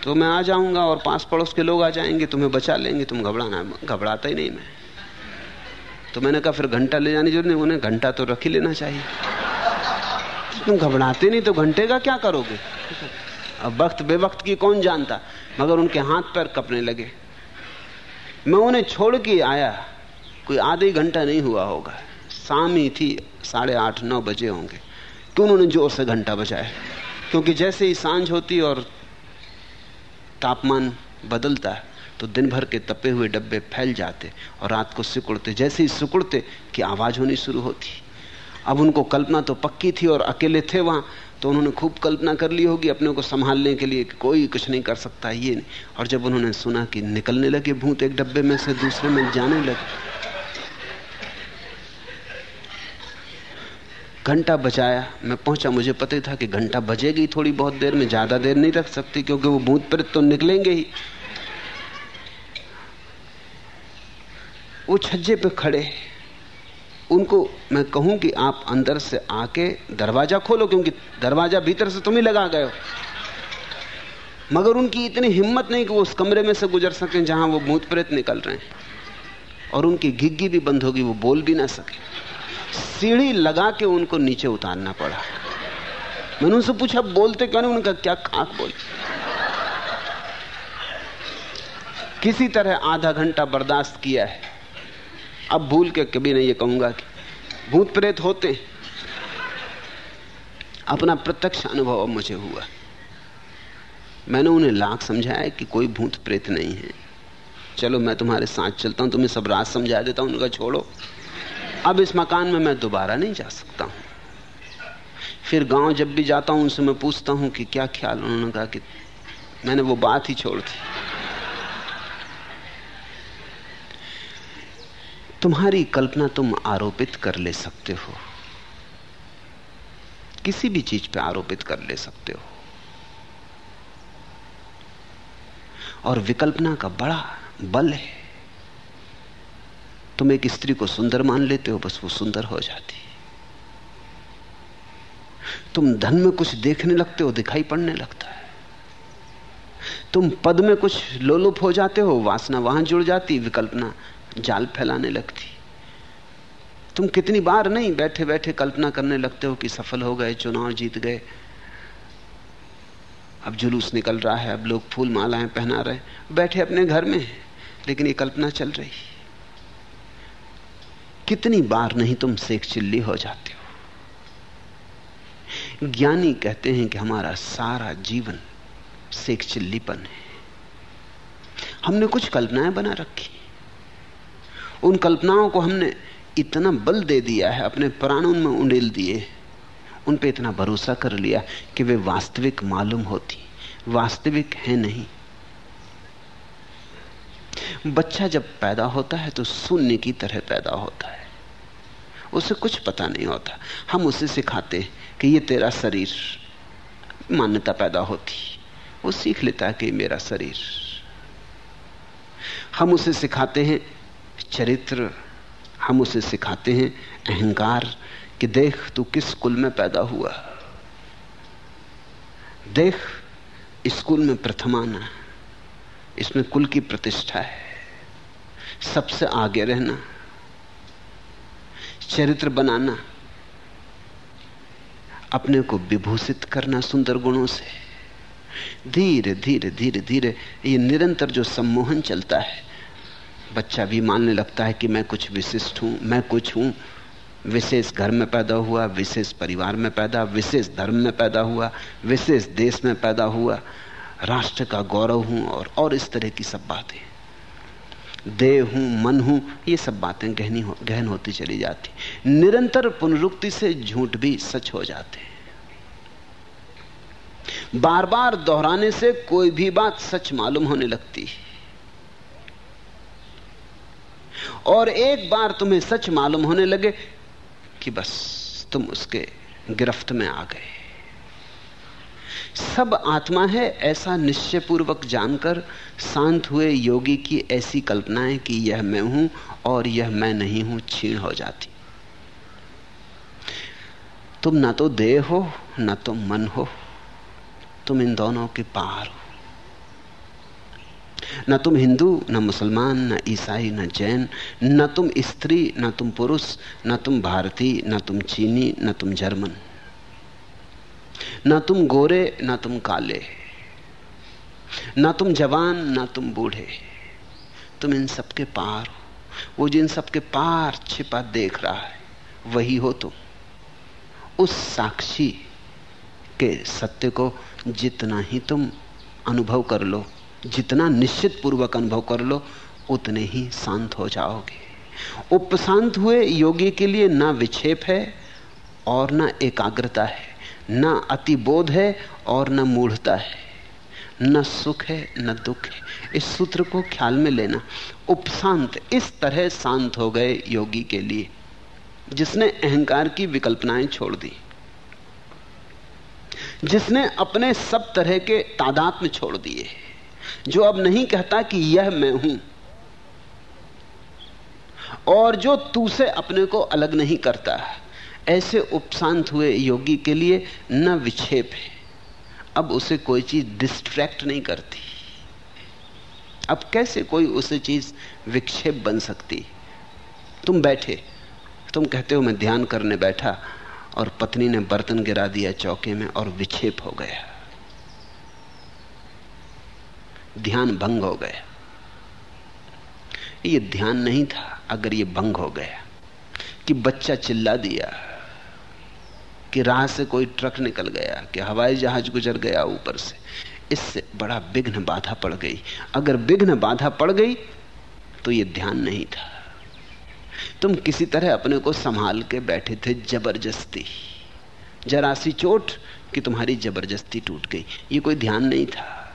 तो मैं आ जाऊँगा और पास पड़ोस के लोग आ जाएँगे, तुम्हें बचा लेंगे, तुम घबराना, घबराता ही नहीं मैं। तो मैंने कहा, फिर घंटा ले जाने ज़रूरत नहीं, उन्हें घंटा तो रख ही लेना चाहिए। तुम घबराते नहीं तो घंटे का क्या करोगे? अब वक्त, बेवक्त की कौन जानता, मगर उनके हाथ पैर कपने लगे। मैं उन्हें छोड़ के आया, कोई आधे घंटा नहीं हुआ होगा। शाम ही थी, साढ़े आठ, नौ बजे होंगे। कि उन्होंने ज़ोर से घंटा बजाया, क्योंकि जैसे ही साँझ होती और तापमान बदलता है तो दिन भर के तपे हुए डब्बे फैल जाते और रात को सिकुड़ते। जैसे ही सिकुड़ते कि आवाज़ होनी शुरू होती। अब उनको कल्पना तो पक्की थी और अकेले थे वहाँ तो उन्होंने खूब कल्पना कर ली होगी अपने को संभालने के लिए कि कोई कुछ नहीं कर सकता, ये नहीं। और जब उन्होंने सुना कि निकलने लगे भूत एक डब्बे में से, दूसरे में जाने लगे घंटा बचाया मैं पहुँचा, मुझे पता था कि घंटा बजेगी थोड़ी बहुत देर में, ज़्यादा देर नहीं रख सकती, क्योंकि वो भूत प्रेत तो निकलेंगे ही। वो छज्जे पे खड़े। उनको मैं कहूँ कि आप अंदर से आके दरवाज़ा खोलो, क्योंकि दरवाज़ा भीतर से तुम ही लगा गए हो। मगर उनकी इतनी हिम्मत नहीं कि वो उस कमरे में से गुजर सकें, जहाँ वो भूत प्रेत निकल रहे हैं। और उनकी घिग्गी भी बंद होगी, वो बोल भी ना सके। सीढ़ी लगा के उनको नीचे उतारना पड़ा। मैंने उनसे पूछा बोलते क्यों नहीं? उनका, क्या खाक बोल किसी तरह आधा घंटा बर्दाश्त किया है। अब भूल के कभी नहीं ये कहूँगा कि भूत प्रेत होते अपना प्रत्यक्ष अनुभव मुझे हुआ। मैंने उन्हें लाख समझाया कि कोई भूत प्रेत नहीं है। चलो, मैं तुम्हारे साथ चलता हूँ, तुम्हें सब रात समझा देता हूँ, उनका छोड़ो। अब इस मकान में मैं दोबारा नहीं जा सकता हूँ। फिर गाँव जब भी जाता हूँ, उनसे मैं पूछता हूँ कि क्या ख्याल उन्होंने कहा कि मैंने वो बात ही छोड़ दी। तुम्हारी कल्पना तुम आरोपित कर ले सकते हो। किसी भी चीज़ पे आरोपित कर ले सकते हो। और विकल्पना का बड़ा बल है। तुम एक स्त्री को सुंदर मान लेते हो, बस वो सुंदर हो जाती है। तुम धन में कुछ देखने लगते हो, दिखाई पड़ने लगता है। तुम पद में कुछ लोलुप हो जाते हो, वासना वहाँ जुड़ जाती, विकल्पना जाल फैलाने लगती। तुम कितनी बार नहीं बैठे बैठे कल्पना करने लगते हो कि सफल हो गए, चुनाव जीत गए। अब जुलूस निकल रहा है, अब लोग फूल मालाएँ पहना रहे बैठे अपने घर में लेकिन ये कल्पना चल रही कितनी बार नहीं तुम सेक चिल्ली हो जाते हो? ज्ञानी कहते हैं कि हमारा सारा जीवन सेक चिल्लीपन है। हमने कुछ कल्पनाएँ बना रखी। उन कल्पनाओं को हमने इतना बल दे दिया है, अपने प्राण उनमें उंडेल दिए, उन पे इतना भरोसा कर लिया कि वे वास्तविक मालूम होती, वास्तविक है नहीं। बच्चा जब पैदा होता है तो शून्य की तरह पैदा होता है। उसे कुछ पता नहीं होता। हम उसे सिखाते हैं कि ये तेरा शरीर मान्यता पैदा होती। वो सीख लेता है कि मेरा शरीर। हम उसे सिखाते हैं चरित्र। हम उसे सिखाते हैं अहंकार कि देख तू किस कुल में पैदा हुआ। देख स्कूल में प्रथमाना इसमें कुल की प्रतिष्ठा है। सबसे आगे रहना, चरित्र बनाना, अपने को विभूषित करना सुंदर गुणों से। धीरे धीरे धीरे धीरे, ये निरंतर जो सम्मोहन चलता है, बच्चा भी मानने लगता है कि मैं कुछ विशिष्ट हूँ, मैं कुछ हूँ। विशेष घर में पैदा हुआ, विशेष परिवार में पैदा, विशेष धर्म में पैदा हुआ, विशेष देश में पैदा हुआ। राष्ट्र का गौरव हूँ और और इस तरह की सब बातें। देह हूँ मन हूँ ये सब बातें गहनी हो, गहन होती चली जाती। निरंतर पुनरुक्ति से झूठ भी सच हो जाते हैं। बार बार दोहराने से कोई भी बात सच मालूम होने लगती। है और एक बार तुम्हें सच मालूम होने लगे कि बस तुम उसके गिरफ्त में आ गए। सब आत्मा है, ऐसा निश्चय पूर्वक जानकर शांत हुए योगी की ऐसी कल्पनाएँ कि यह मैं हूँ और यह मैं नहीं हूँ छीण हो जाती। तुम ना तो देह हो, ना तो मन हो, तुम इन दोनों के पार हो। न तुम हिंदू, न मुसलमान, न ईसाई, न जैन, न तुम स्त्री, न तुम पुरुष, न तुम भारतीय, न तुम चीनी, न तुम जर्मन। न तुम गोरे, ना तुम काले, ना तुम जवान, ना तुम बूढ़े। तुम इन सबके पार हो। वो जिन सबके पार छिपा देख रहा है, वही हो तुम। उस साक्षी के सत्य को जितना ही तुम अनुभव कर लो, जितना निश्चित पूर्वक अनुभव कर लो, उतने ही शांत हो जाओगे। उपशांत हुए योगी के लिए ना विक्षेप है और ना एकाग्रता है। न अतिबोध है और न मूढ़ता है। न सुख है, न दुख है। इस सूत्र को ख्याल में लेना। उपशांत, इस तरह शांत हो गए योगी के लिए, जिसने अहंकार की विकल्पनाएँ छोड़ दी। जिसने अपने सब तरह के तादात में छोड़ दिए। जो अब नहीं कहता कि यह मैं हूँ, और जो तू से अपने को अलग नहीं करता। ऐसे उपशांत हुए योगी के लिए न विक्षेप है। अब उसे कोई चीज़ डिस्ट्रैक्ट नहीं करती। अब कैसे कोई उसे चीज़ विक्षेप बन सकती? तुम बैठे। तुम कहते हो, मैं ध्यान करने बैठा और पत्नी ने बर्तन गिरा दिया चौके में और विक्षेप हो गया। ध्यान भंग हो गया। ये ध्यान नहीं था, अगर ये भंग हो गया कि बच्चा चिल्ला दिया। कि राह से कोई ट्रक निकल गया कि हवाई जहाज़ गुजर गया ऊपर से। इससे बड़ा विघ्न बाधा पड़ गई। अगर विघ्न बाधा पड़ गई तो यह ध्यान नहीं था। तुम किसी तरह अपने को संभाल के बैठे थे ज़बरदस्ती। जरा सी चोट कि तुम्हारी ज़बरदस्ती टूट गई। ये कोई ध्यान नहीं था।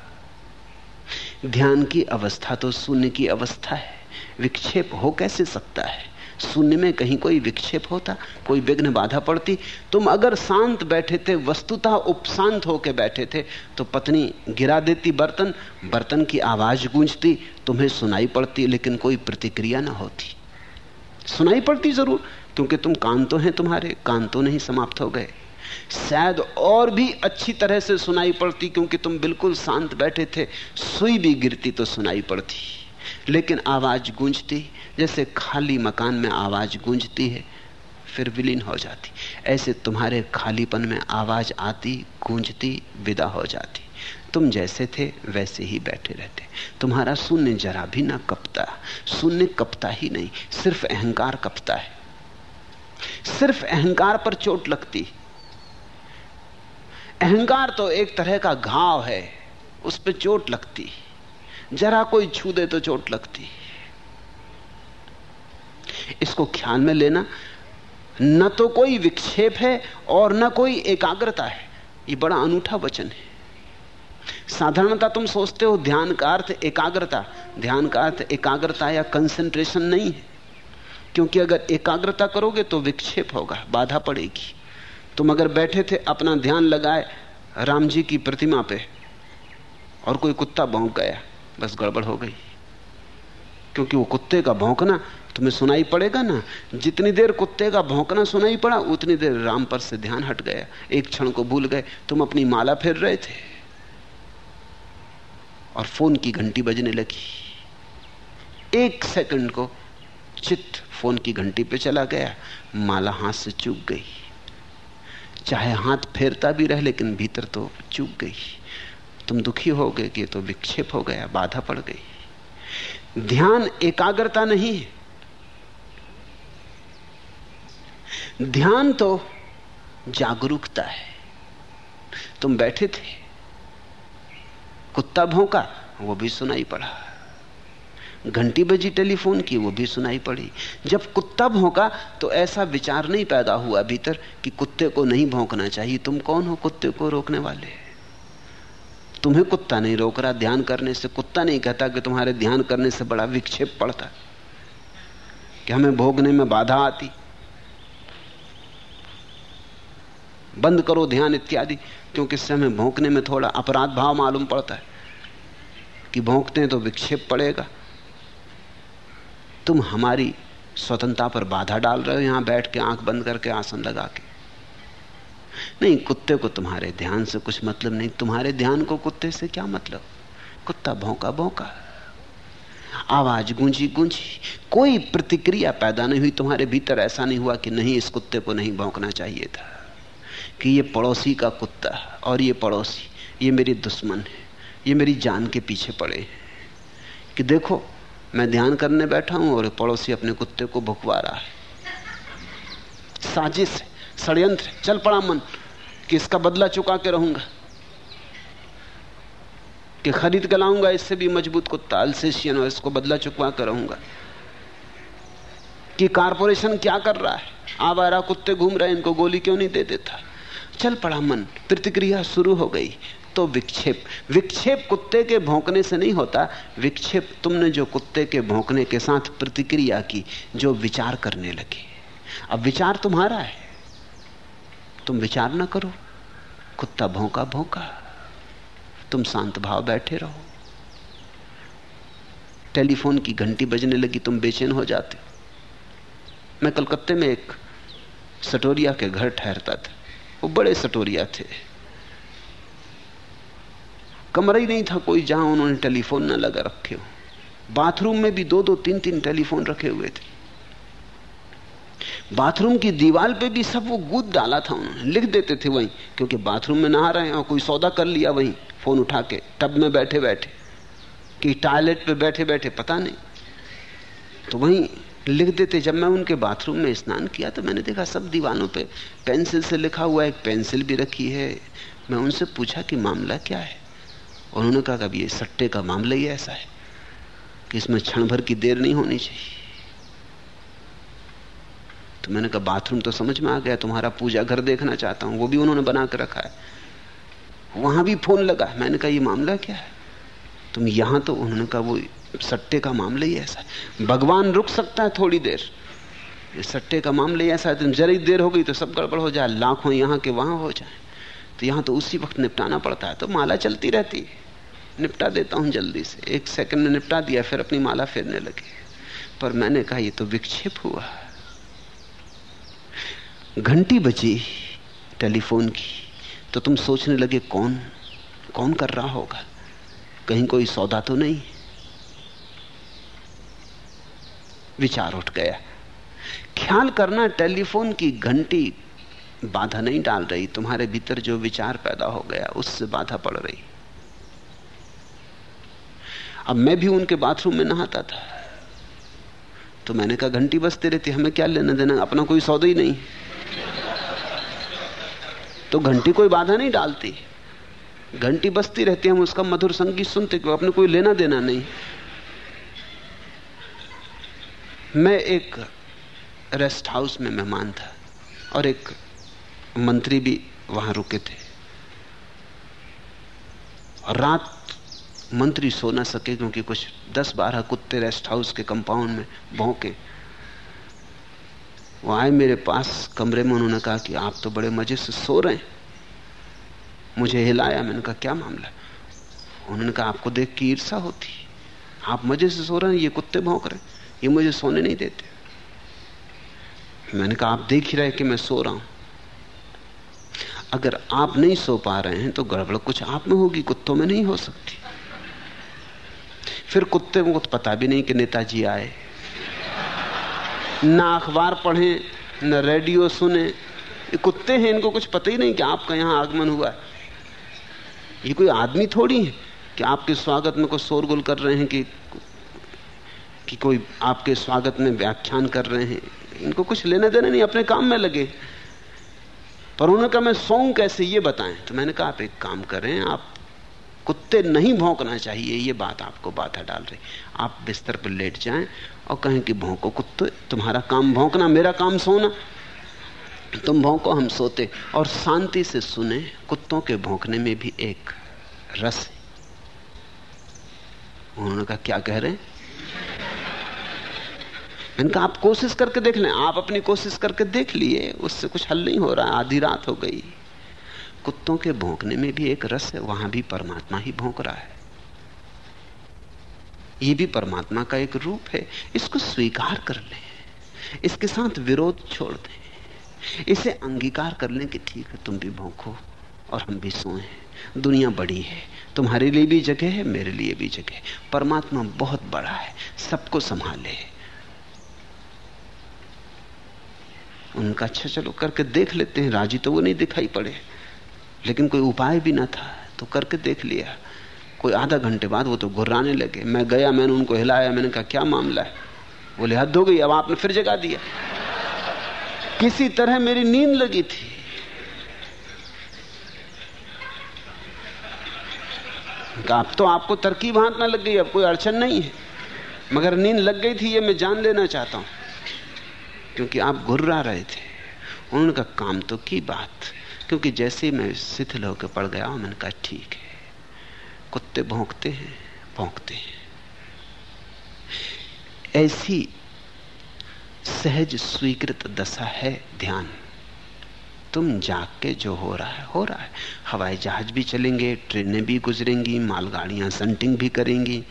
ध्यान की अवस्था तो शून्य की अवस्था है। विक्षेप हो कैसे सकता है? शून्य में कहीं कोई विक्षेप होता, कोई विघ्न बाधा पड़ती। तुम अगर शांत बैठे थे, वस्तुतः उपशांत होकर बैठे थे तो पत्नी गिरा देती बर्तन बर्तन की आवाज़ गूंजती, तुम्हें सुनाई पड़ती, लेकिन कोई प्रतिक्रिया ना होती। सुनाई पड़ती ज़रूर, क्योंकि तुम कान तो हैं तुम्हारे, कान तो नहीं समाप्त हो गए। शायद और भी अच्छी तरह से सुनाई पड़ती, क्योंकि तुम बिल्कुल शांत बैठे थे, सुई भी गिरती तो सुनाई पड़ती। लेकिन आवाज़ गूंजती जैसे खाली मकान में आवाज़ गूंजती है, फिर विलीन हो जाती। ऐसे तुम्हारे खालीपन में आवाज़ आती, गूंजती, विदा हो जाती। तुम जैसे थे, वैसे ही बैठे रहते। तुम्हारा शून्य जरा भी ना कपता। शून्य कपता ही नहीं, सिर्फ़ अहंकार कपता है। सिर्फ़ अहंकार पर चोट लगती। अहंकार तो एक तरह का घाव है, उस पर चोट लगती। जरा कोई छू दे तो चोट लगती इसको ख्याल में लेना, न तो कोई विक्षेप है और न कोई एकाग्रता है। ये बड़ा अनूठा वचन है। साधारणता तुम सोचते हो ध्यान का अर्थ एकाग्रता। ध्यान का अर्थ एकाग्रता या कंसंट्रेशन नहीं है। क्योंकि अगर एकाग्रता करोगे तो विक्षेप होगा, बाधा पड़ेगी। तुम अगर बैठे थे, अपना ध्यान लगाए, राम जी की प्रतिमा पे और कोई कुत्ता भौंक गया। बस गड़बड़ हो गई। क्योंकि वो कुत्ते का भौंकना तुम्हें सुनाई पड़ेगा ना। जितनी देर कुत्ते का भौंकना सुनाई पड़ा, उतनी देर राम पर से ध्यान हट गया। एक क्षण को भूल गए, तुम अपनी माला फेर रहे थे। और फ़ोन की घंटी बजने लगी। एक सेकंड को चित्त फ़ोन की घंटी पे चला गया। माला हाथ से चूक गई। चाहे हाथ फेरता भी रहे, लेकिन भीतर तो चूक गई। तुम दुखी हो गए कि तो विक्षेप हो गया, बाधा पड़ गई। ध्यान एकाग्रता नहीं है। ध्यान तो जागरूकता है। तुम बैठे थे। कुत्ता भौंका, वो भी सुनाई पड़ा। घंटी बजी टेलीफोन की, वो भी सुनाई पड़ी। जब कुत्ता भौंका तो ऐसा विचार नहीं पैदा हुआ भीतर कि कुत्ते को नहीं भौंकना चाहिए। तुम कौन हो? कुत्ते को रोकने वाले तुम्हें कुत्ता नहीं रोक रहा, ध्यान करने से कुत्ता नहीं कहता कि तुम्हारे ध्यान करने से बड़ा विक्षेप पड़ता। कि हमें भोगने में बाधा आती? बंद करो ध्यान इत्यादि, क्योंकि इससे हमें भोंकने में थोड़ा अपराध भाव मालूम पड़ता है। कि भोंकते हैं तो विक्षेप पड़ेगा। तुम हमारी स्वतंत्रता पर बाधा डाल रहे हो, यहाँ बैठ के आँख बंद करके आसन लगा के। नहीं, कुत्ते को तुम्हारे ध्यान से कुछ मतलब नहीं। तुम्हारे ध्यान को कुत्ते से क्या मतलब? कुत्ता भौंका भौंका। आवाज़ गूंजी गूंजी। कोई प्रतिक्रिया पैदा नहीं हुई। तुम्हारे भीतर ऐसा नहीं हुआ कि नहीं, इस कुत्ते को नहीं भौंकना चाहिए था। कि ये पड़ोसी का कुत्ता और ये पड़ोसी, ये मेरी दुश्मन है, ये मेरी जान के पीछे पड़े कि देखो, मैं ध्यान करने बैठा हूँ और पड़ोसी अपने कुत्ते को भुकवा रहा है। साजिश है, षड्यंत्र चल पड़ा मन। कि इसका बदला चुका के रहूँगा। कि खरीद के लाऊँगा, इससे भी मज़बूत कुत्ता, अल्सेशियन, और इसको बदला चुकवा कर रहूँगा। कि कारपोरेशन क्या कर रहा है? आवारा कुत्ते घूम रहे इनको गोली क्यों नहीं दे देता? चल पड़ा मन, प्रतिक्रिया शुरू हो गई। तो विक्षेप विक्षेप कुत्ते के भौंकने से नहीं होता। विक्षेप तुमने जो कुत्ते के भौंकने के साथ प्रतिक्रिया की, जो विचार करने लगी। अब विचार तुम्हारा है। तुम विचार ना करो। कुत्ता भौंका भौंका। तुम शांत भाव बैठे रहो। टेलीफोन की घंटी बजने लगी, तुम बेचैन हो जाते मैं कलकत्ते में एक सटोरिया के घर ठहरता था। वो बड़े सटोरिया थे। कमरा ही नहीं था कोई जहाँ उन्होंने टेलीफोन ना लगा रखे हो। बाथरूम में भी दो दो तीन तीन टेलीफोन रखे हुए थे। बाथरूम की दीवार पे भी सब वो गूद डाला था उन्होंने। लिख देते थे वहीं, क्योंकि बाथरूम में नहा रहे हैं और कोई सौदा कर लिया वहीं, फ़ोन उठा के, टब में बैठे बैठे, कि टॉयलेट पे बैठे बैठे, पता नहीं। तो वहीं लिख देते, जब मैं उनके बाथरूम में स्नान किया तो मैंने देखा सब दीवानों पे पेंसिल से लिखा हुआ, एक पेंसिल भी रखी है। मैं उनसे पूछा कि मामला क्या है? उन्होंने कहा कि ये सट्टे का मामला ही ऐसा है कि इसमें क्षण भर की देर नहीं होनी चाहिए। तो मैंने कहा, बाथरूम तो समझ में आ गया, तुम्हारा पूजा घर देखना चाहता हूँ, वो भी उन्होंने बना कर रखा है। वहाँ भी फ़ोन लगा। मैंने कहा, ये मामला क्या है? तुम यहाँ तो उन्होंने कहा, वो सट्टे का मामला ही ऐसा है। भगवान रुक सकता है थोड़ी देर। सट्टे का मामला ही ऐसा है, तुम जरा देर हो गई तो सब गड़बड़ हो जाए, लाखों यहाँ के वहाँ हो जाए। तो यहाँ तो उसी वक्त निपटाना पड़ता है तो माला चलती रहती है। निपटा देता हूँ जल्दी से। एक सेकंड में निपटा दिया, फिर अपनी माला फेरने लगे। पर मैंने कहा, ये तो विक्षेप हुआ घंटी बजी टेलीफोन की तो तुम सोचने लगे, कौन कौन कर रहा होगा? कहीं कोई सौदा तो नहीं? विचार उठ गया। ख्याल करना, टेलीफोन की घंटी बाधा नहीं डाल रही। तुम्हारे भीतर जो विचार पैदा हो गया, उससे बाधा पड़ रही। अब मैं भी उनके बाथरूम में नहाता था। तो मैंने कहा, घंटी बजती रहती, हमें क्या लेना देना? अपना कोई सौदा ही नहीं। तो घंटी कोई बाधा नहीं डालती। घंटी बजती रहती हम उसका मधुर संगीत सुनते क्यों? अपने कोई लेना देना नहीं। मैं एक रेस्ट हाउस में मेहमान था और एक मंत्री भी वहाँ रुके थे। और रात मंत्री सो ना सके क्योंकि कुछ दस बारह कुत्ते रेस्ट हाउस के कंपाउंड में भौंके। वो आए मेरे पास कमरे में उन्होंने कहा कि आप तो बड़े मज़े से सो रहे हैं। मुझे हिलाया, मैंने कहा, क्या मामला उन्होंने कहा, आपको देख के ईर्षा होती आप मज़े से सो रहे हैं, ये कुत्ते भौंक रहे ये मुझे सोने नहीं देते। मैंने कहा, आप देख ही रहे कि मैं सो रहा हूँ। अगर आप नहीं सो पा रहे हैं तो गड़बड़ कुछ आप में होगी, कुत्तों में नहीं हो सकती। फिर कुत्ते को पता भी नहीं कि नेताजी आए। ना अखबार पढ़े, न रेडियो सुने। ये कुत्ते हैं, इनको कुछ पता ही नहीं कि आपका यहाँ आगमन हुआ है। ये कोई आदमी थोड़ी है कि आपके स्वागत में कोई शोरगुल कर रहे हैं कि कि कोई आपके स्वागत में व्याख्यान कर रहे हैं। इनको कुछ लेने देने नहीं, अपने काम में लगे। पर उन्होंने कहा, मैं सौ कैसे? ये बताएँ। तो मैंने कहा, आप एक काम करें, आप कुत्ते नहीं भौंकना चाहिए, ये बात आपको बाधा डाल रही। आप बिस्तर पर लेट जाएँ और कहें कि भौंको कुत्ते, तुम्हारा काम भौंकना, मेरा काम सोना। तुम भौंको, हम सोते। और शांति से सुने, कुत्तों के भौंकने में भी एक रस उन्होंने कहा, क्या कह रहे हैं? मैंने कहा, आप कोशिश करके देख लें। आप अपनी कोशिश करके देख लिए, उससे कुछ हल नहीं हो रहा, आधी रात हो गई। कुत्तों के भौंकने में भी एक रस है, वहाँ भी परमात्मा ही भौंक रहा है। ये भी परमात्मा का एक रूप है, इसको स्वीकार कर लें, इसके साथ विरोध छोड़ दें, इसे अंगीकार कर लें कि ठीक है, तुम भी भौंको और हम भी सोए। दुनिया बड़ी है, तुम्हारे लिए भी जगह है, मेरे लिए भी जगह है। परमात्मा बहुत बड़ा है, सबको संभाले। उनका अच्छा चलो करके देख लेते हैं, राज़ी तो वो नहीं दिखाई पड़े। लेकिन कोई उपाय भी ना था तो करके देख लिया। कोई आधा घंटे बाद वो तो घुर्राने लगे। मैं गया, मैंने उनको हिलाया, मैंने कहा, क्या मामला है? बोले, हद हो गई, अब आपने फिर जगा दिया। किसी तरह मेरी नींद लगी थी। अब तो आपको तरकीब हाथ में लग गई, अब कोई अड़चन नहीं है। मगर नींद लग गई थी, ये मैं जान लेना चाहता हूँ। क्योंकि आप घुर्रा रहे थे। उन्होंने कहा, काम तो की बात क्योंकि जैसे ही मैं शिथिल होकर पड़ गया मैंने कहा, ठीक है। कुत्ते भोंकते हैं भोंकते हैं। ऐसी सहज स्वीकृत दशा है ध्यान। तुम जाग के जो हो रहा है, हो रहा है। हवाई जहाज़ भी चलेंगे, ट्रेनें भी गुजरेंगी, मालगाड़ियाँ संटिंग भी करेंगी,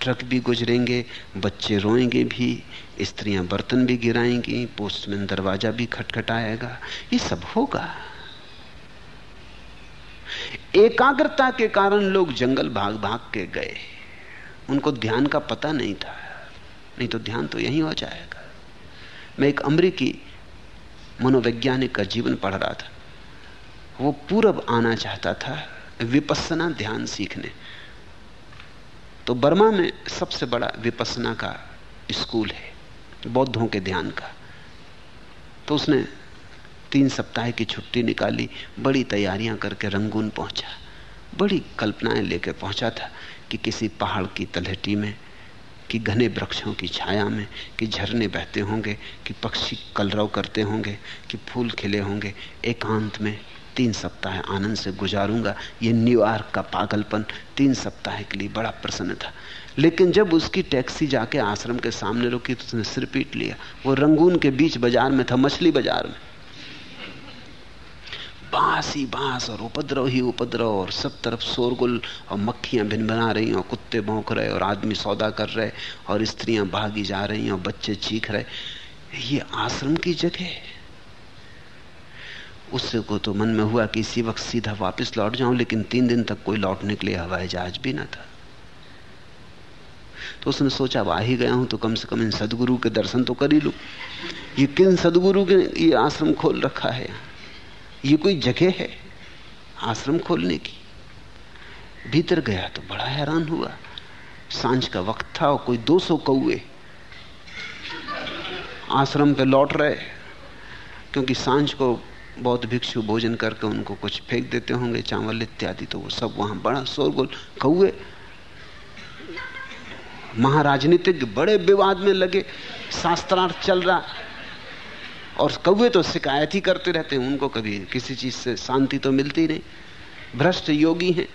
ट्रक भी गुजरेंगे, बच्चे रोएँगे भी, स्त्रियाँ बर्तन भी गिराएँगी पोस्टमैन दरवाज़ा भी खटखटाएगा। ये सब होगा। एकाग्रता के कारण लोग जंगल भाग भाग के गए। उनको ध्यान का पता नहीं था। नहीं तो ध्यान तो यहीं हो जाएगा। मैं एक अमरीकी मनोवैज्ञानिक का जीवन पढ़ रहा था। वो पूरब आना चाहता था विपसना ध्यान सीखने। तो बर्मा में सबसे बड़ा विपसना का स्कूल है, बौद्धों के ध्यान का। तो उसने तीन सप्ताह की छुट्टी निकाली, बड़ी तैयारियाँ करके रंगून पहुँचा। बड़ी कल्पनाएँ लेकर पहुँचा था कि किसी पहाड़ की तलहटी में, कि घने वृक्षों की छाया में, कि झरने बहते होंगे, कि पक्षी कलरव करते होंगे, कि फूल खिले होंगे। एकांत में तीन सप्ताह आनंद से गुजारूँगा। ये न्यूयॉर्क का पागलपन तीन सप्ताह के लिए बड़ा प्रसन्न था। लेकिन जब उसकी टैक्सी जाके आश्रम के सामने रुकी तो उसने सिर पीट लिया। वो रंगून के बीच बाज़ार में था, मछली बाज़ार में। बाँस ही बाँस और उपद्रव ही उपद्रव और सब तरफ़ शोरगुल और मक्खियाँ भिन बना रही और कुत्ते भौंक रहे और आदमी सौदा कर रहे और स्त्रियाँ भागी जा रही और बच्चे चीख रहे ये आश्रम की जगह उससे को तो मन में हुआ कि इसी वक्त सीधा वापस लौट जाऊँ, लेकिन तीन दिन तक कोई लौटने के लिए हवाई जहाज़ भी ना था। तो उसने सोचा आ ही गया हूँ तो कम से कम इन सदगुरु के दर्शन तो कर ही लू। ये किन सदगुरु के ये आश्रम खोल रखा है? ये कोई जगह है आश्रम खोलने की? भीतर गया तो बड़ा हैरान हुआ। साँझ का वक्त था और कोई 200 सौ कौए आश्रम पे लौट रहे क्योंकि साँझ को बहुत भिक्षु भोजन करके उनको कुछ फेंक देते होंगे, चावल इत्यादि तो वो सब वहाँ बड़ा शोरगुल कौए महाराजनीतिक बड़े विवाद में लगे, शास्त्रार्थ चल रहा। और कौवे तो शिकायत ही करते रहते हैं, उनको कभी किसी चीज़ से शांति तो मिलती नहीं। भ्रष्ट योगी हैं।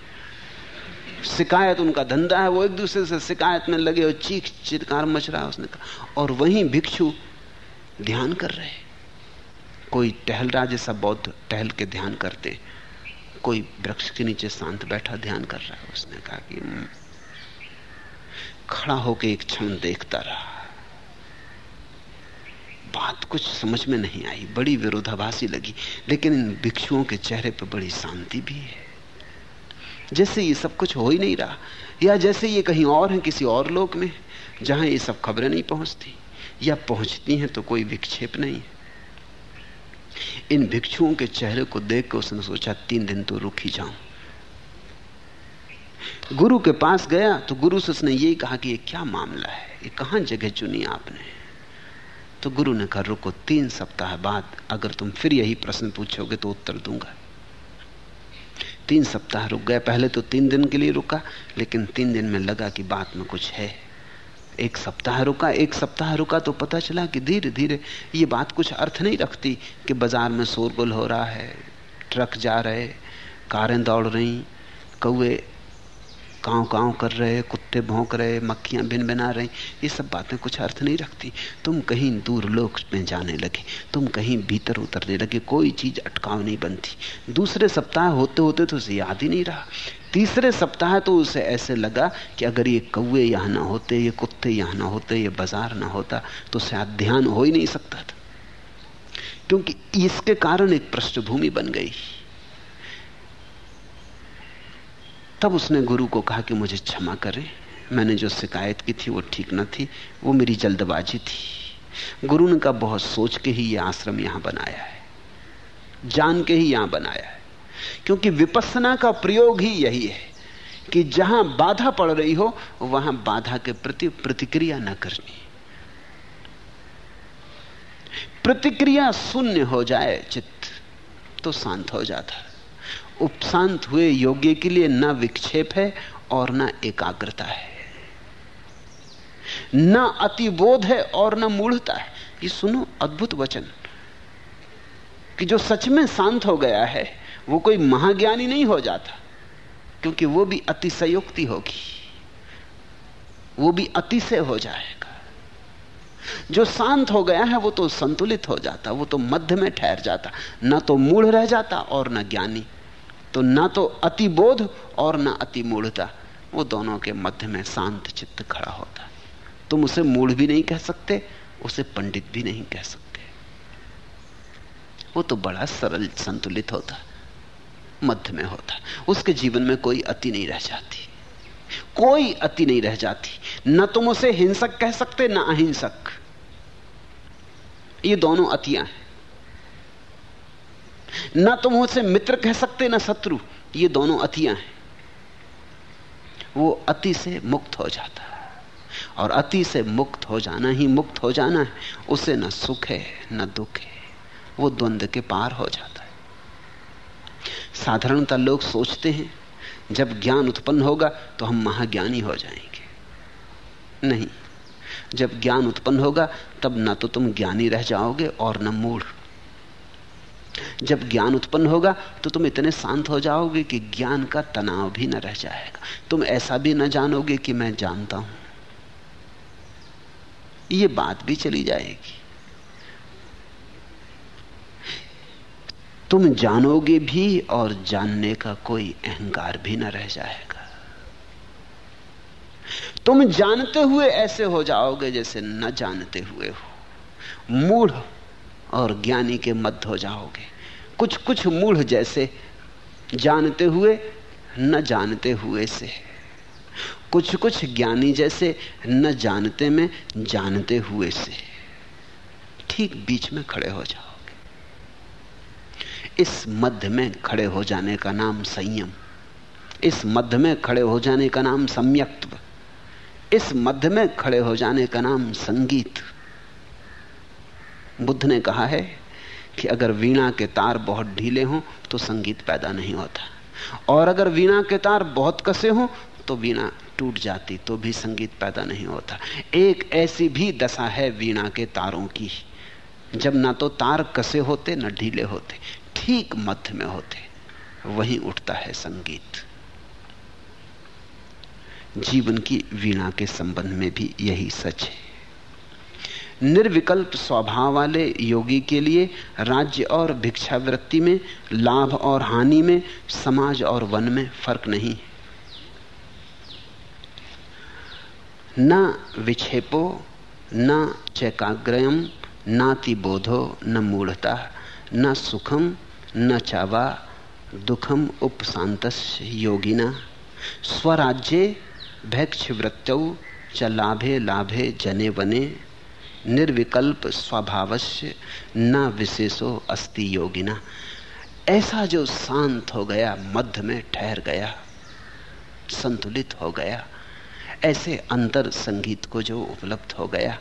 शिकायत उनका धंधा है, वो एक दूसरे से शिकायत में लगे और चीख, चिरकार मच रहा है उसने कहा। और वहीं भिक्षु ध्यान कर रहे कोई टहल रहा जैसा बौद्ध टहल के ध्यान करते कोई वृक्ष के नीचे शांत बैठा ध्यान कर रहा है, उसने कहा कि हम्म। खड़ा होकर एक क्षण देखता रहा। बात कुछ समझ में नहीं आई। बड़ी विरोधाभासी लगी, लेकिन इन भिक्षुओं के चेहरे पर बड़ी शांति भी है। जैसे ये सब कुछ हो ही नहीं रहा, या जैसे ये कहीं और है किसी और लोक में, जहाँ ये सब खबरें नहीं पहुँचती, या पहुँचती हैं तो कोई विक्षेप नहीं। इन भिक्षुओं के चेहरे को देख कर उसने सोचा, तीन दिन तो रुक ही जाऊँ। गुरु के पास गया तो गुरु से उसने यही कहा कि ये क्या मामला है? ये कहाँ जगह चुनी आपने? तो गुरु ने कहा, रुको, तीन सप्ताह बाद अगर तुम फिर यही प्रश्न पूछोगे तो उत्तर दूँगा। तीन सप्ताह रुक गए, पहले तो तीन दिन के लिए रुका, लेकिन तीन दिन में लगा कि बात में कुछ है। एक सप्ताह रुका, एक सप्ताह रुका तो पता चला कि धीरे धीरे ये बात कुछ अर्थ नहीं रखती कि बाज़ार में शोरगुल हो रहा है, ट्रक जा रहे, कारें दौड़ रही कौए काव काव कर रहे, कुत्ते भौंक रहे, मक्खियाँ भिन बिना रही, ये सब बातें कुछ अर्थ नहीं रखती। तुम कहीं दूर लोक में जाने लगे, तुम कहीं भीतर उतरने लगे, कोई चीज़ अटकाव नहीं बनती। दूसरे सप्ताह होते होते तो उसे याद ही नहीं रहा। तीसरे सप्ताह तो उसे ऐसे लगा कि अगर ये कौए यहाँ ना होते, ये कुत्ते यहाँ ना होते, ये बाज़ार ना होता तो शायद ध्यान हो ही नहीं सकता था। क्योंकि इसके कारण एक पृष्ठभूमि बन गई। तब उसने गुरु को कहा कि मुझे क्षमा करें। मैंने जो शिकायत की थी, वो ठीक न थी। वो मेरी जल्दबाजी थी। गुरु ने कहा, बहुत सोच के ही ये आश्रम यहाँ बनाया है। जान के ही यहाँ बनाया है। क्योंकि विपसना का प्रयोग ही यही है कि जहाँ बाधा पड़ रही हो, वहाँ बाधा के प्रति प्रतिक्रिया न करनी। प्रतिक्रिया शून्य हो जाए चित्त तो शांत हो जाता उपशांत हुए योग्य के लिए ना विक्षेप है और ना एकाग्रता है। न अतिबोध है और न मूढ़ता है। ये सुनो अद्भुत वचन। कि जो सच में शांत हो गया है, वो कोई महाज्ञानी नहीं हो जाता, क्योंकि वो भी अतिशयोक्ति होगी। वो भी अतिशय हो जाएगा। जो शांत हो गया है, वो तो संतुलित हो जाता, वो तो मध्य में ठहर जाता, ना तो मूढ़ रह जाता और ना ज्ञानी। तो ना तो अति बोध और ना अति मूढ़ता वो दोनों के मध्य में शांत चित्त खड़ा होता तुम उसे मूढ़ भी नहीं कह सकते, उसे पंडित भी नहीं कह सकते। वो तो बड़ा सरल संतुलित होता, मध्य में होता। उसके जीवन में कोई अति नहीं रह जाती। कोई अति नहीं रह जाती। न तुम उसे हिंसक कह सकते, ना अहिंसक। ये दोनों अतियाँ हैं। ना तुम उसे मित्र कह सकते, ना शत्रु। ये दोनों अतियाँ हैं। वो अति से मुक्त हो जाता है। और अति से मुक्त हो जाना ही मुक्त हो जाना है। उसे न सुख है, न दुख है। वो द्वंद्व के पार हो जाता है। साधारणता लोग सोचते हैं, जब ज्ञान उत्पन्न होगा तो हम महाज्ञानी हो जाएँगे। नहीं, जब ज्ञान उत्पन्न होगा, तब ना तो तुम ज्ञानी रह जाओगे और न मूढ़। जब ज्ञान उत्पन्न होगा तो तुम इतने शांत हो जाओगे कि ज्ञान का तनाव भी न रह जाएगा। तुम ऐसा भी न जानोगे कि मैं जानता हूँ। ये बात भी चली जाएगी। तुम जानोगे भी और जानने का कोई अहंकार भी न रह जाएगा। तुम जानते हुए ऐसे हो जाओगे जैसे न जानते हुए हो। मूढ़ और ज्ञानी के मध्य हो जाओगे। कुछ कुछ मूढ़ जैसे जानते हुए, न जानते हुए से। कुछ कुछ ज्ञानी जैसे न जानते में, जानते हुए से। ठीक बीच में खड़े हो जाओगे। इस मध्य में खड़े हो जाने का नाम संयम। इस मध्य में खड़े हो जाने का नाम सम्यक्त्व। इस मध्य में खड़े हो जाने का नाम संगीत। बुद्ध ने कहा है कि अगर वीणा के तार बहुत ढीले हों तो संगीत पैदा नहीं होता। और अगर वीणा के तार बहुत कसे हों तो वीणा टूट जाती तो भी संगीत पैदा नहीं होता। एक ऐसी भी दशा है वीणा के तारों की, जब ना तो तार कसे होते, ना ढीले होते, ठीक मध्य में होते, वहीं उठता है संगीत। जीवन की वीणा के संबंध में भी यही सच है। निर्विकल्प स्वभाव वाले योगी के लिए राज्य और भिक्षावृत्ति में, लाभ और हानि में, समाज और वन में फ़र्क नहीं। न विक्षेपो, न चैकाग्रयम नाति बोधो, न मूढ़ता, न सुखम न चावा दुखम उपशांत योगिना। स्वराज्ये भैक्ष वृत्तौ च लाभे लाभे जने बने निर्विकल्प स्वभावस्य न विशेषो अस्ति योगिना। ऐसा जो शांत हो गया, मध्य में ठहर गया, संतुलित हो गया, ऐसे अंतर संगीत को जो उपलब्ध हो गया,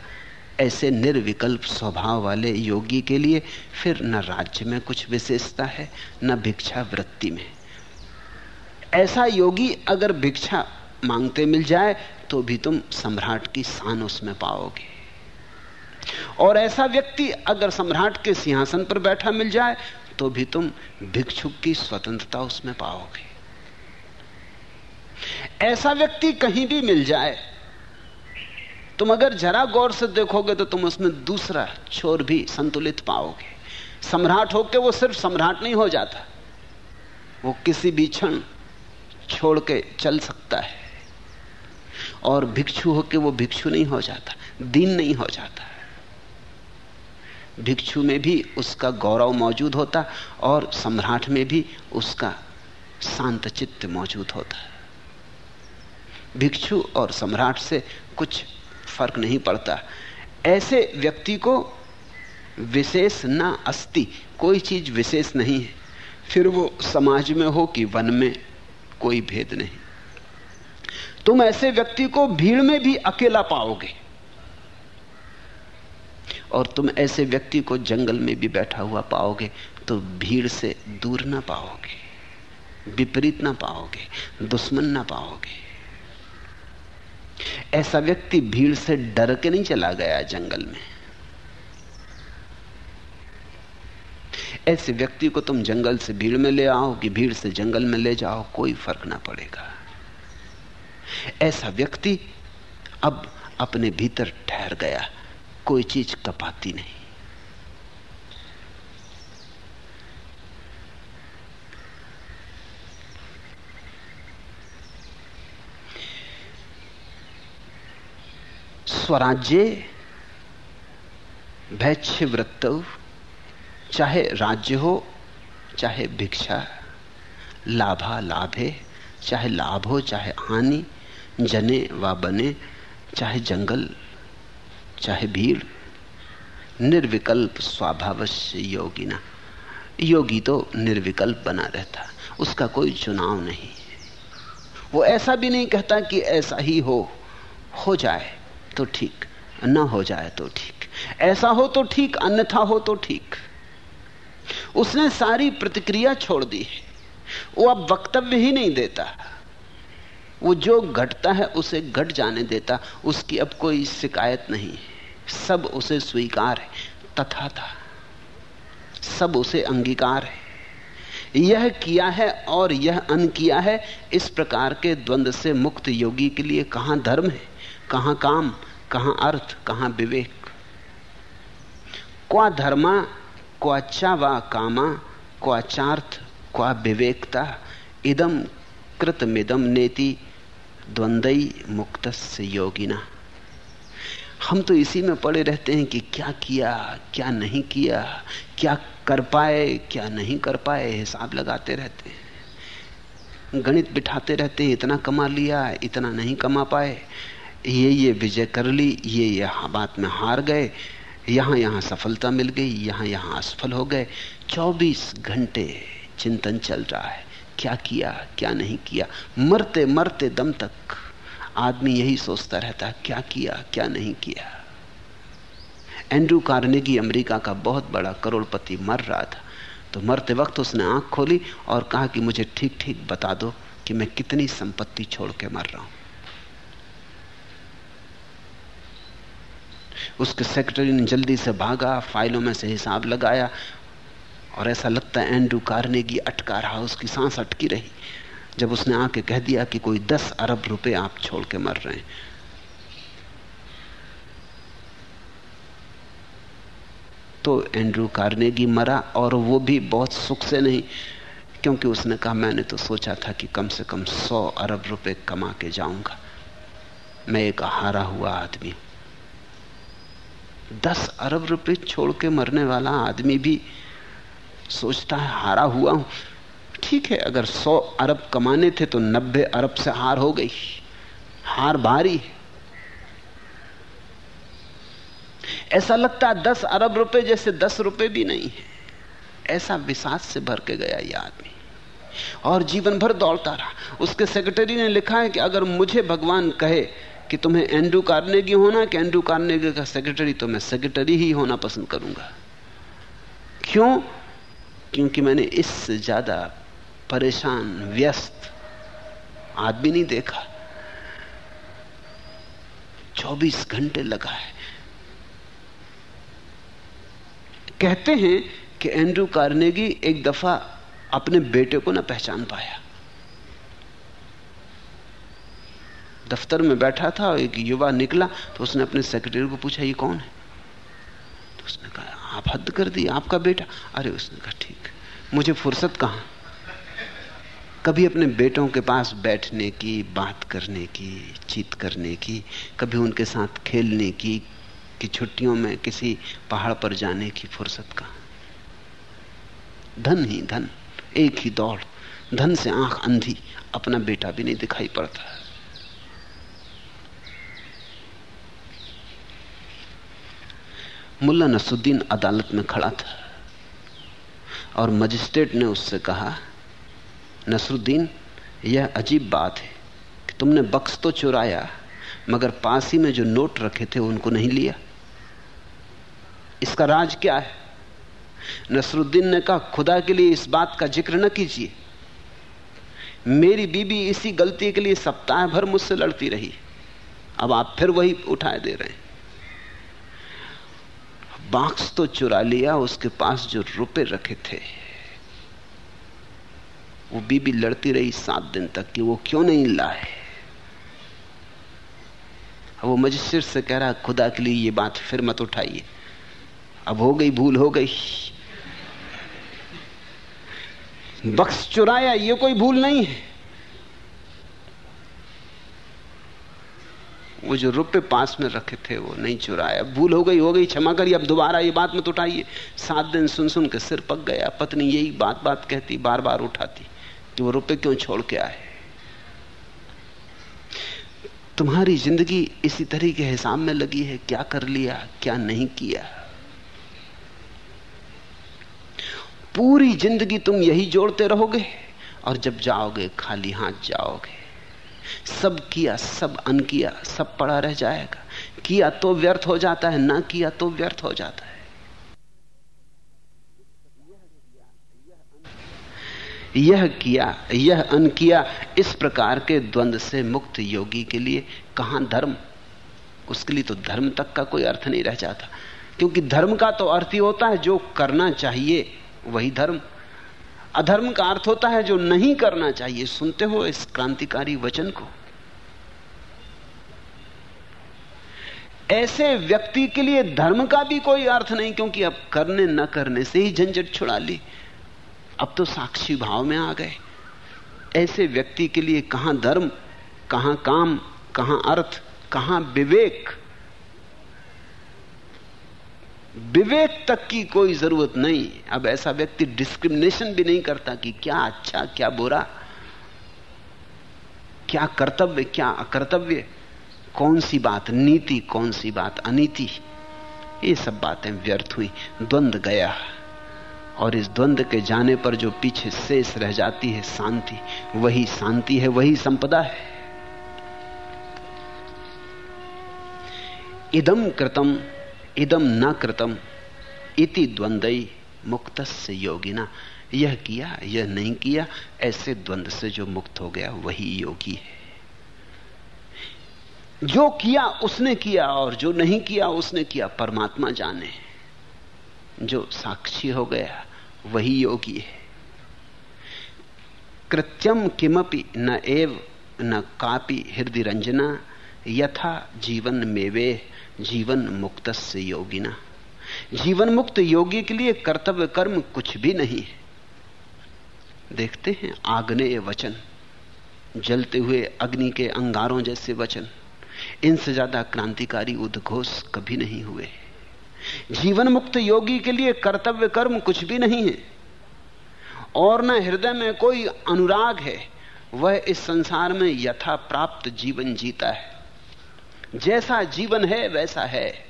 ऐसे निर्विकल्प स्वभाव वाले योगी के लिए फिर न राज्य में कुछ विशेषता है, न भिक्षा वृत्ति में। ऐसा योगी अगर भिक्षा मांगते मिल जाए तो भी तुम सम्राट की शान उसमें पाओगे। और ऐसा व्यक्ति अगर सम्राट के सिंहासन पर बैठा मिल जाए तो भी तुम भिक्षुक की स्वतंत्रता उसमें पाओगे। ऐसा व्यक्ति कहीं भी मिल जाए, तुम अगर जरा गौर से देखोगे तो तुम उसमें दूसरा छोर भी संतुलित पाओगे। सम्राट होके वो सिर्फ़ सम्राट नहीं हो जाता, वो किसी भी क्षण छोड़ के चल सकता है। और भिक्षु होके वो भिक्षु नहीं हो जाता, दीन नहीं हो जाता। भिक्षु में भी उसका गौरव मौजूद होता और सम्राट में भी उसका शांत चित्त मौजूद होता। है भिक्षु और सम्राट से कुछ फ़र्क नहीं पड़ता। ऐसे व्यक्ति को विशेष ना अस्ति, कोई चीज़ विशेष नहीं है। फिर वो समाज में हो कि वन में, कोई भेद नहीं। तुम ऐसे व्यक्ति को भीड़ में भी अकेला पाओगे। और तुम ऐसे व्यक्ति को जंगल में भी बैठा हुआ पाओगे तो भीड़ से दूर ना पाओगे, विपरीत ना पाओगे, दुश्मन ना पाओगे। ऐसा व्यक्ति भीड़ से डर के नहीं चला गया जंगल में। ऐसे व्यक्ति को तुम जंगल से भीड़ में ले आओ कि भीड़ से जंगल में ले जाओ, कोई फ़र्क ना पड़ेगा। ऐसा व्यक्ति अब अपने भीतर ठहर गया। कोई चीज़ कपाती नहीं। स्वराज्य भैक्ष वृत्त चाहे राज्य हो, चाहे भिक्षा लाभा लाभे चाहे लाभ हो, चाहे हानि, जने व बने, चाहे जंगल चाहे भीड़। निर्विकल्प स्वभावश्य योगिना योगी तो निर्विकल्प बना रहता, उसका कोई चुनाव नहीं। वो ऐसा भी नहीं कहता कि ऐसा ही हो हो जाए तो ठीक, न हो जाए तो ठीक। ऐसा हो तो ठीक, अन्यथा हो तो ठीक। उसने सारी प्रतिक्रिया छोड़ दी है। वो अब वक्तव्य ही नहीं देता। वो जो घटता है, उसे घट जाने देता। उसकी अब कोई शिकायत नहीं सब उसे स्वीकार है, तथा था। सब उसे अंगीकार है। यह किया है और यह अन किया है, इस प्रकार के द्वंद से मुक्त योगी के लिए कहाँ धर्म है, कहाँ काम, कहाँ अर्थ, कहाँ विवेक। क्वा धर्मा क्वाचा व कामा क्वाचार्थ क्वा विवेकता इदम कृतमिदम नेति द्वंदई मुक्त योगिना। हम तो इसी में पड़े रहते हैं कि क्या किया, क्या नहीं किया, क्या कर पाए, क्या नहीं कर पाए, हिसाब लगाते रहते हैं। गणित बिठाते रहते हैं, इतना कमा लिया, इतना नहीं कमा पाए। ये ये विजय कर ली, ये ये बात में हार गए। यहाँ यहाँ सफलता मिल गई, यहाँ यहाँ असफल हो गए। 24 घंटे चिंतन चल रहा है। क्या किया, क्या नहीं किया? मरते मरते दम तक आदमी यही सोचता रहता, क्या किया, क्या नहीं किया? एंड्रू कार्नेगी अमेरिका का बहुत बड़ा करोड़पति मर रहा था तो मरते वक्त उसने आँख खोली और कहा कि मुझे ठीक ठीक बता दो कि मैं कितनी संपत्ति छोड़ के मर रहा हूँ। उसके सेक्रेटरी ने जल्दी से भागा, फाइलों में से हिसाब लगाया और ऐसा लगता है एंड्रू कार्नेगी अटका रहा, उसकी सांस अटकी रही। जब उसने आके कह दिया कि कोई दस अरब रुपए आप छोड़ के मर रहे हैं। तो एंड्रू कार्नेगी मरा और वो भी बहुत सुख से नहीं, क्योंकि उसने कहा, मैंने तो सोचा था कि कम से कम सौ अरब रुपए कमा के जाऊँगा। मैं एक हारा हुआ आदमी दस अरब रुपए छोड़ के मरने वाला आदमी भी सोचता है, हारा हुआ हूँ। ठीक है, अगर सौ अरब कमाने थे तो नब्बे अरब से हार हो गई। हार भारी ऐसा लगता है दस अरब रुपए जैसे दस रुपए भी नहीं है। ऐसा विश्वास से भर के गया यह आदमी। और जीवन भर दौड़ता रहा। उसके सेक्रेटरी ने लिखा है कि अगर मुझे भगवान कहे कि तुम्हें एंड्रू कार्नेगी होना, कि एंड्रू कार्नेगी का सेक्रेटरी तो मैं सेक्रेटरी ही होना पसंद करूँगा। क्यों? क्योंकि मैंने इससे ज़्यादा परेशान, व्यस्त, आदमी नहीं देखा। 24 घंटे लगा है। कहते हैं कि एंड्रू कार्नेगी एक दफ़ा अपने बेटे को ना पहचान पाया। दफ्तर में बैठा था और एक युवा निकला तो उसने अपने सेक्रेटरी को पूछा, ये कौन है? तो उसने कहा, आप हद कर दी, आपका बेटा? अरे, उसने कहा, ठीक, मुझे फुर्सत कहाँ? कभी अपने बेटों के पास बैठने की, बात करने की, चीत करने की, कभी उनके साथ खेलने की, कि छुट्टियों में किसी पहाड़ पर जाने की फुर्सत का। धन ही धन, एक ही दौड़, धन से आँख अंधी, अपना बेटा भी नहीं दिखाई पड़ता। मुल्ला नसुद्दीन अदालत में खड़ा था और मजिस्ट्रेट ने उससे कहा नसरुद्दीन, यह अजीब बात है कि तुमने बक्स तो चुराया, मगर पास ही में जो नोट रखे थे उनको नहीं लिया। इसका राज क्या है? नसरुद्दीन ने कहा, खुदा के लिए इस बात का ज़िक्र न कीजिए। मेरी बीबी इसी गलती के लिए सप्ताह भर मुझसे लड़ती रही। अब आप फिर वही उठाए दे रहे हैं। बाक्स तो चुरा लिया, उसके पास जो रुपए रखे थे वो बीबी लड़ती रही सात दिन तक कि वो क्यों नहीं लाए? वो मजिस्ट्रेट से कह रहा, खुदा के लिए ये बात फिर मत उठाइए। अब हो गई, भूल हो गई। बक्स चुराया, ये कोई भूल नहीं है। वो जो रुपए पास में रखे थे, वो नहीं चुराया। भूल हो गई हो गई, क्षमा करिए, अब दोबारा ये बात मत उठाइए। सात दिन सुन सुन के सिर पक गया। पत्नी यही बात बात कहती बार बार उठाती। कि वो रुपए क्यों छोड़ के आए? तुम्हारी ज़िंदगी इसी तरह के हिसाब में लगी है, क्या कर लिया, क्या नहीं किया? पूरी ज़िंदगी तुम यही जोड़ते रहोगे और जब जाओगे, खाली हाथ जाओगे। सब किया, सब अन किया, सब पड़ा रह जाएगा। किया तो व्यर्थ हो जाता है, ना किया तो व्यर्थ हो जाता है। यह किया, यह अन किया, इस प्रकार के द्वंद से मुक्त योगी के लिए कहाँ धर्म? उसके लिए तो धर्म तक का कोई अर्थ नहीं रह जाता। क्योंकि धर्म का तो अर्थ ही होता है, जो करना चाहिए, वही धर्म। अधर्म का अर्थ होता है, जो नहीं करना चाहिए। सुनते हो इस क्रांतिकारी वचन को। ऐसे व्यक्ति के लिए धर्म का भी कोई अर्थ नहीं, क्योंकि अब करने न करने से ही झंझट छुड़ा ली। अब तो साक्षी भाव में आ गए। ऐसे व्यक्ति के लिए कहाँ धर्म, कहाँ काम, कहाँ अर्थ, कहाँ विवेक? विवेक तक की कोई ज़रूरत नहीं। अब ऐसा व्यक्ति डिस्क्रिमिनेशन भी नहीं करता कि क्या अच्छा क्या बुरा, क्या कर्तव्य, क्या अकर्तव्य। कौन सी बात नीति, कौन सी बात अनीति? ये सब बातें व्यर्थ हुई, द्वंद गया। और इस द्वंद के जाने पर जो पीछे शेष रह जाती है शांति, वही शांति है, वही संपदा है। इदम कृतम इदम न कृतम, इति द्वंदई मुक्त से योगिना। यह किया, यह नहीं किया, ऐसे द्वंद से जो मुक्त हो गया, वही योगी है। जो किया, उसने किया, और जो नहीं किया, उसने किया, परमात्मा जाने। जो साक्षी हो गया वही योगी है। कृत्यम किमपि न एव न कापि हृदय रंजना, यथा जीवन मेवे, जीवन मुक्त से योगिना। जीवन मुक्त योगी के लिए कर्तव्य कर्म कुछ भी नहीं है। देखते हैं आग्नेय वचन, जलते हुए अग्नि के अंगारों जैसे वचन। इनसे ज़्यादा क्रांतिकारी उद्घोष कभी नहीं हुए। जीवन मुक्त योगी के लिए कर्तव्य कर्म कुछ भी नहीं है। और न हृदय में कोई अनुराग है, वह इस संसार में यथा प्राप्त जीवन जीता है। जैसा जीवन है, वैसा है।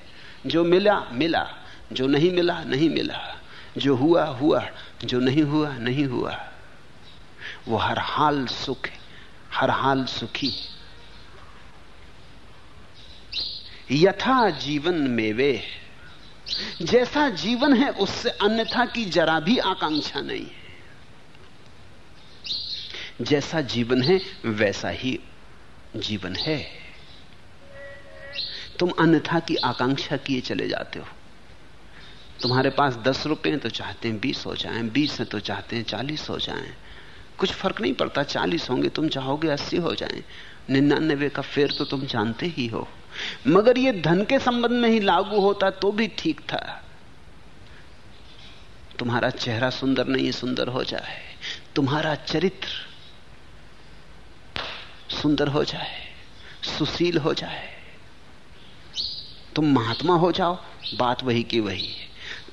जो मिला मिला। जो नहीं मिला नहीं मिला। जो हुआ हुआ। जो नहीं हुआ नहीं हुआ। वो हर हाल सुख हर हाल सुखी यथा जीवन में वे जैसा जीवन है उससे अन्यथा की जरा भी आकांक्षा नहीं है। जैसा जीवन है, वैसा ही जीवन है। तुम अन्यथा की आकांक्षा किए चले जाते हो। तुम्हारे पास दस रुपए हैं तो चाहते हैं बीस हो जाएँ, बीस हैं तो चाहते हैं चालीस हो जाएँ। कुछ फ़र्क नहीं पड़ता, चालीस होंगे, तुम चाहोगे अस्सी हो जाएँ। निन्यानबे का फेर तो तुम जानते ही हो। मगर ये धन के संबंध में ही लागू होता तो भी ठीक था। तुम्हारा चेहरा सुंदर नहीं, सुंदर हो जाए। तुम्हारा चरित्र सुंदर हो जाए, सुशील हो जाए। तुम महात्मा हो जाओ, बात वही की वही है।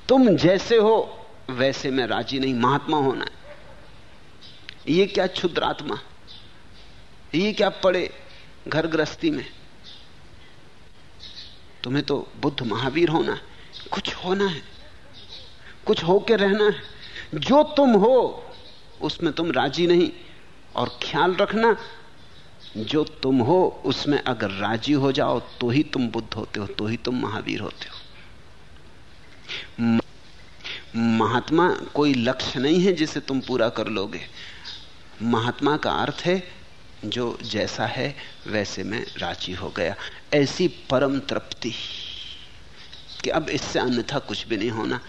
तुम जैसे हो, वैसे में राज़ी नहीं, महात्मा होना है। ये क्या क्षुद्रात्मा? ये क्या पड़े घर गृहस्थी में? तुम्हें तो बुद्ध महावीर होना है। कुछ होना है। कुछ होके रहना है। जो तुम हो, उसमें तुम राज़ी नहीं। और ख्याल रखना, जो तुम हो, उसमें अगर राज़ी हो जाओ तो ही तुम बुद्ध होते हो तो ही तुम महावीर होते हो। महात्मा कोई लक्ष्य नहीं है जिसे तुम पूरा कर लोगे। महात्मा का अर्थ है, जो जैसा है, वैसे में राज़ी हो गया। ऐसी परम तृप्ति कि अब इससे अन्यथा कुछ भी नहीं होना।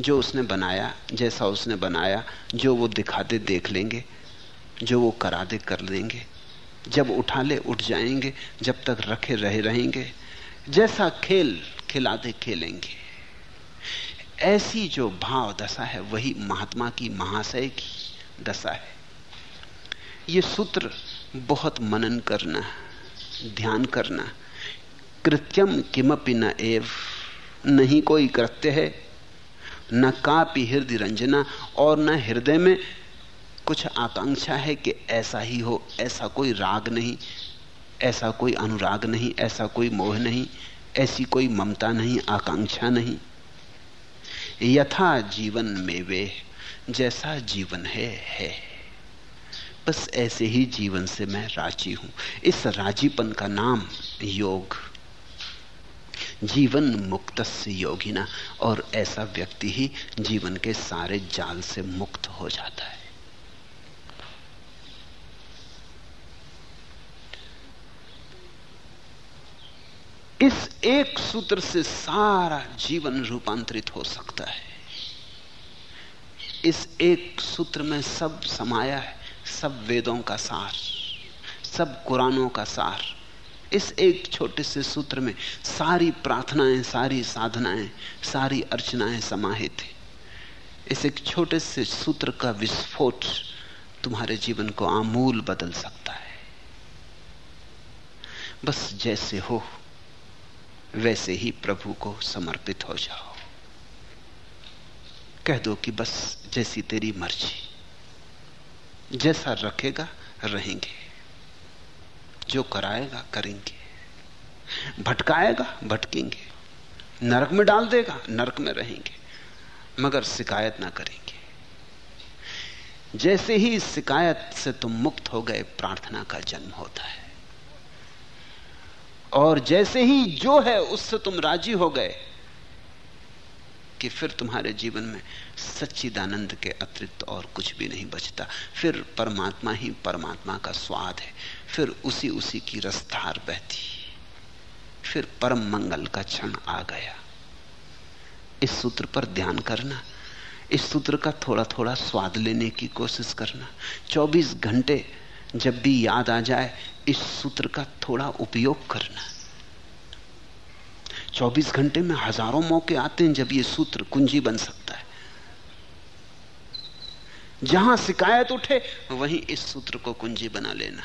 जो उसने बनाया, जैसा उसने बनाया, जो वो दिखा दे देख लेंगे, जो वो करा दे कर लेंगे। जब उठा ले, उठ जाएँगे, जब तक रखे रहे रहेंगे। जैसा खेल खिला दे खेलेंगे। ऐसी जो भाव दशा है, वही महात्मा की महाशय की दशा है। ये सूत्र बहुत मनन करना ध्यान करना। कृत्यम किमपि न एव। नहीं कोई कृत्य है, न कापि हृदय रंजना और न हृदय में कुछ आकांक्षा है कि ऐसा ही हो, ऐसा कोई राग नहीं, ऐसा कोई अनुराग नहीं, ऐसा कोई मोह नहीं, ऐसी कोई ममता नहीं, आकांक्षा नहीं। यथा जीवन में वे, जैसा जीवन है है। बस ऐसे ही जीवन से मैं राज़ी हूँ। इस राजीपन का नाम योग। जीवन मुक्त योगिना, और ऐसा व्यक्ति ही जीवन के सारे जाल से मुक्त हो जाता है। इस एक सूत्र से सारा जीवन रूपांतरित हो सकता है। इस एक सूत्र में सब समाया है। सब वेदों का सार, सब कुरानों का सार। इस एक छोटे से सूत्र में सारी प्रार्थनाएँ, सारी साधनाएँ, सारी अर्चनाएँ समाहित है। इस एक छोटे से सूत्र का विस्फोट तुम्हारे जीवन को आमूल बदल सकता है। बस जैसे हो, वैसे ही प्रभु को समर्पित हो जाओ। कह दो कि बस जैसी तेरी मर्ज़ी। जैसा रखेगा, रहेंगे। जो कराएगा, करेंगे। भटकाएगा, भटकेंगे। नरक में डाल देगा, नरक में रहेंगे। मगर शिकायत ना करेंगे। जैसे ही शिकायत से तुम मुक्त हो गए, प्रार्थना का जन्म होता है। और जैसे ही जो है, उससे तुम राज़ी हो गए कि फिर तुम्हारे जीवन में सच्चिदानंद के अतिरिक्त और कुछ भी नहीं बचता। फिर परमात्मा ही परमात्मा का स्वाद है। फिर उसी उसी की रसधार बहती। फिर परम मंगल का क्षण आ गया। इस सूत्र पर ध्यान करना। इस सूत्र का थोड़ा थोड़ा स्वाद लेने की कोशिश करना। 24 घंटे जब भी याद आ जाए, इस सूत्र का थोड़ा उपयोग करना। 24 घंटे में हज़ारों मौके आते हैं जब यह सूत्र कुंजी बन सकता है। जहाँ शिकायत उठे, वहीं इस सूत्र को कुंजी बना लेना।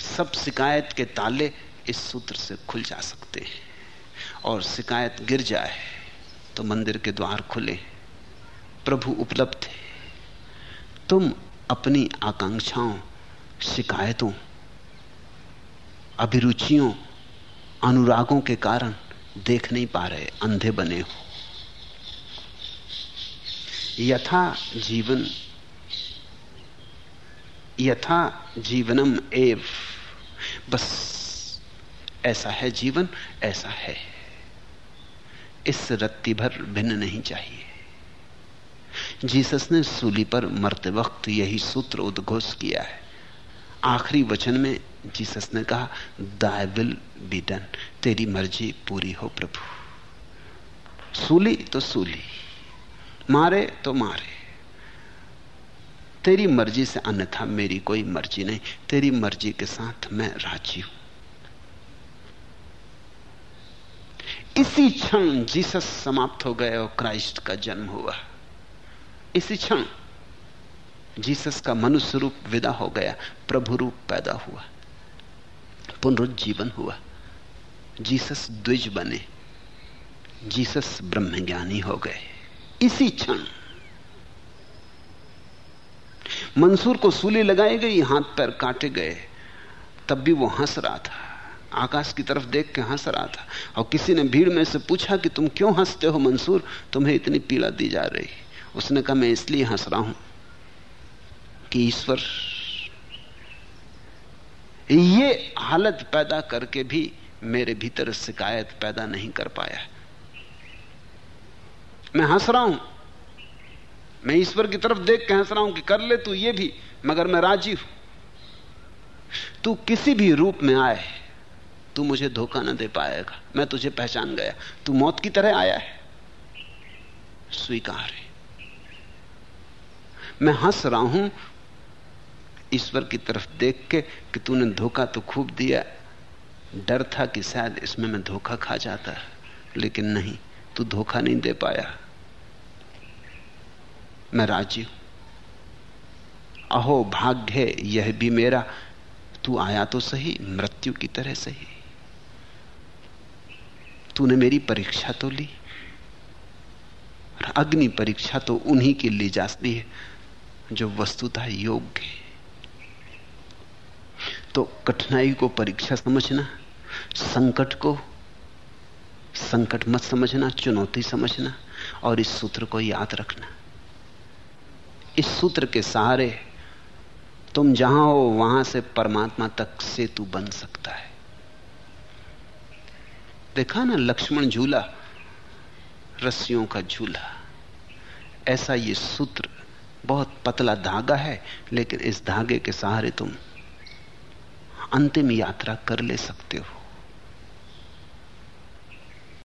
सब शिकायत के ताले इस सूत्र से खुल जा सकते हैं। और शिकायत गिर जाए तो मंदिर के द्वार खुले। प्रभु उपलब्ध है। तुम अपनी आकांक्षाओं, शिकायतों, अभिरुचियों, अनुरागों के कारण देख नहीं पा रहे, अंधे बने हो। यथा जीवन, यथा जीवनम एव। बस ऐसा है जीवन, ऐसा है। इस रत्ती भर भिन्न नहीं चाहिए। जीसस ने सूली पर मरते वक्त यही सूत्र उद्घोष किया है। आखिरी वचन में जीसस ने कहा दाय विल बी डन तेरी मर्ज़ी पूरी हो प्रभु। सूली तो सूली। मारे तो मारे। तेरी मर्ज़ी से अन्यथा मेरी कोई मर्ज़ी नहीं, तेरी मर्ज़ी के साथ मैं राज़ी हूँ। इसी क्षण जीसस समाप्त हो गए और क्राइस्ट का जन्म हुआ। इसी क्षण जीसस का मनुष्य रूप विदा हो गया, प्रभु रूप पैदा हुआ, पुनरुज्जीवन हुआ। जीसस द्विज बने, जीसस ब्रह्मज्ञानी हो गए। इसी क्षण मंसूर को सूली लगाई गई, हाथ पैर काटे गए। तब भी वो हंस रहा था। आकाश की तरफ़ देख के हंस रहा था। और किसी ने भीड़ में से पूछा कि तुम क्यों हँसते हो मंसूर? तुम्हें इतनी पीड़ा दी जा रही। उसने कहा, मैं इसलिए हंस रहा हूँ कि ईश्वर, ये हालत पैदा करके भी मेरे भीतर शिकायत पैदा नहीं कर पाया। मैं हंस रहा हूँ। मैं ईश्वर की तरफ़ देख के हंस रहा हूँ कि कर ले तू ये भी, मगर मैं राज़ी हूँ। तू किसी भी रूप में आए, तू मुझे धोखा ना दे पाएगा। मैं तुझे पहचान गया। तू मौत की तरह आया है। स्वीकार है। मैं हंस रहा हूँ ईश्वर की तरफ़ देख के कि तूने धोखा तो खूब दिया। डर था कि शायद इसमें मैं धोखा खा जाता, लेकिन नहीं, तू धोखा नहीं दे पाया। मैं राज़ी हूँ। अहो, भाग्य है, यह भी मेरा। तू आया तो सही, मृत्यु की तरह सही। तूने मेरी परीक्षा तो ली अग्नि परीक्षा तो उन्हीं की ली जाती है, जो वस्तुतः योग्य है। तो कठिनाई को परीक्षा समझना, संकट को संकट मत समझना, चुनौती समझना, और इस सूत्र को याद रखना। इस सूत्र के सहारे तुम जहाँ हो, वहाँ से परमात्मा तक सेतु बन सकता है। देखा ना लक्ष्मण झूला? रस्सियों का झूला। ऐसा ये सूत्र बहुत पतला धागा है, लेकिन इस धागे के सहारे तुम अंतिम यात्रा कर ले सकते हो।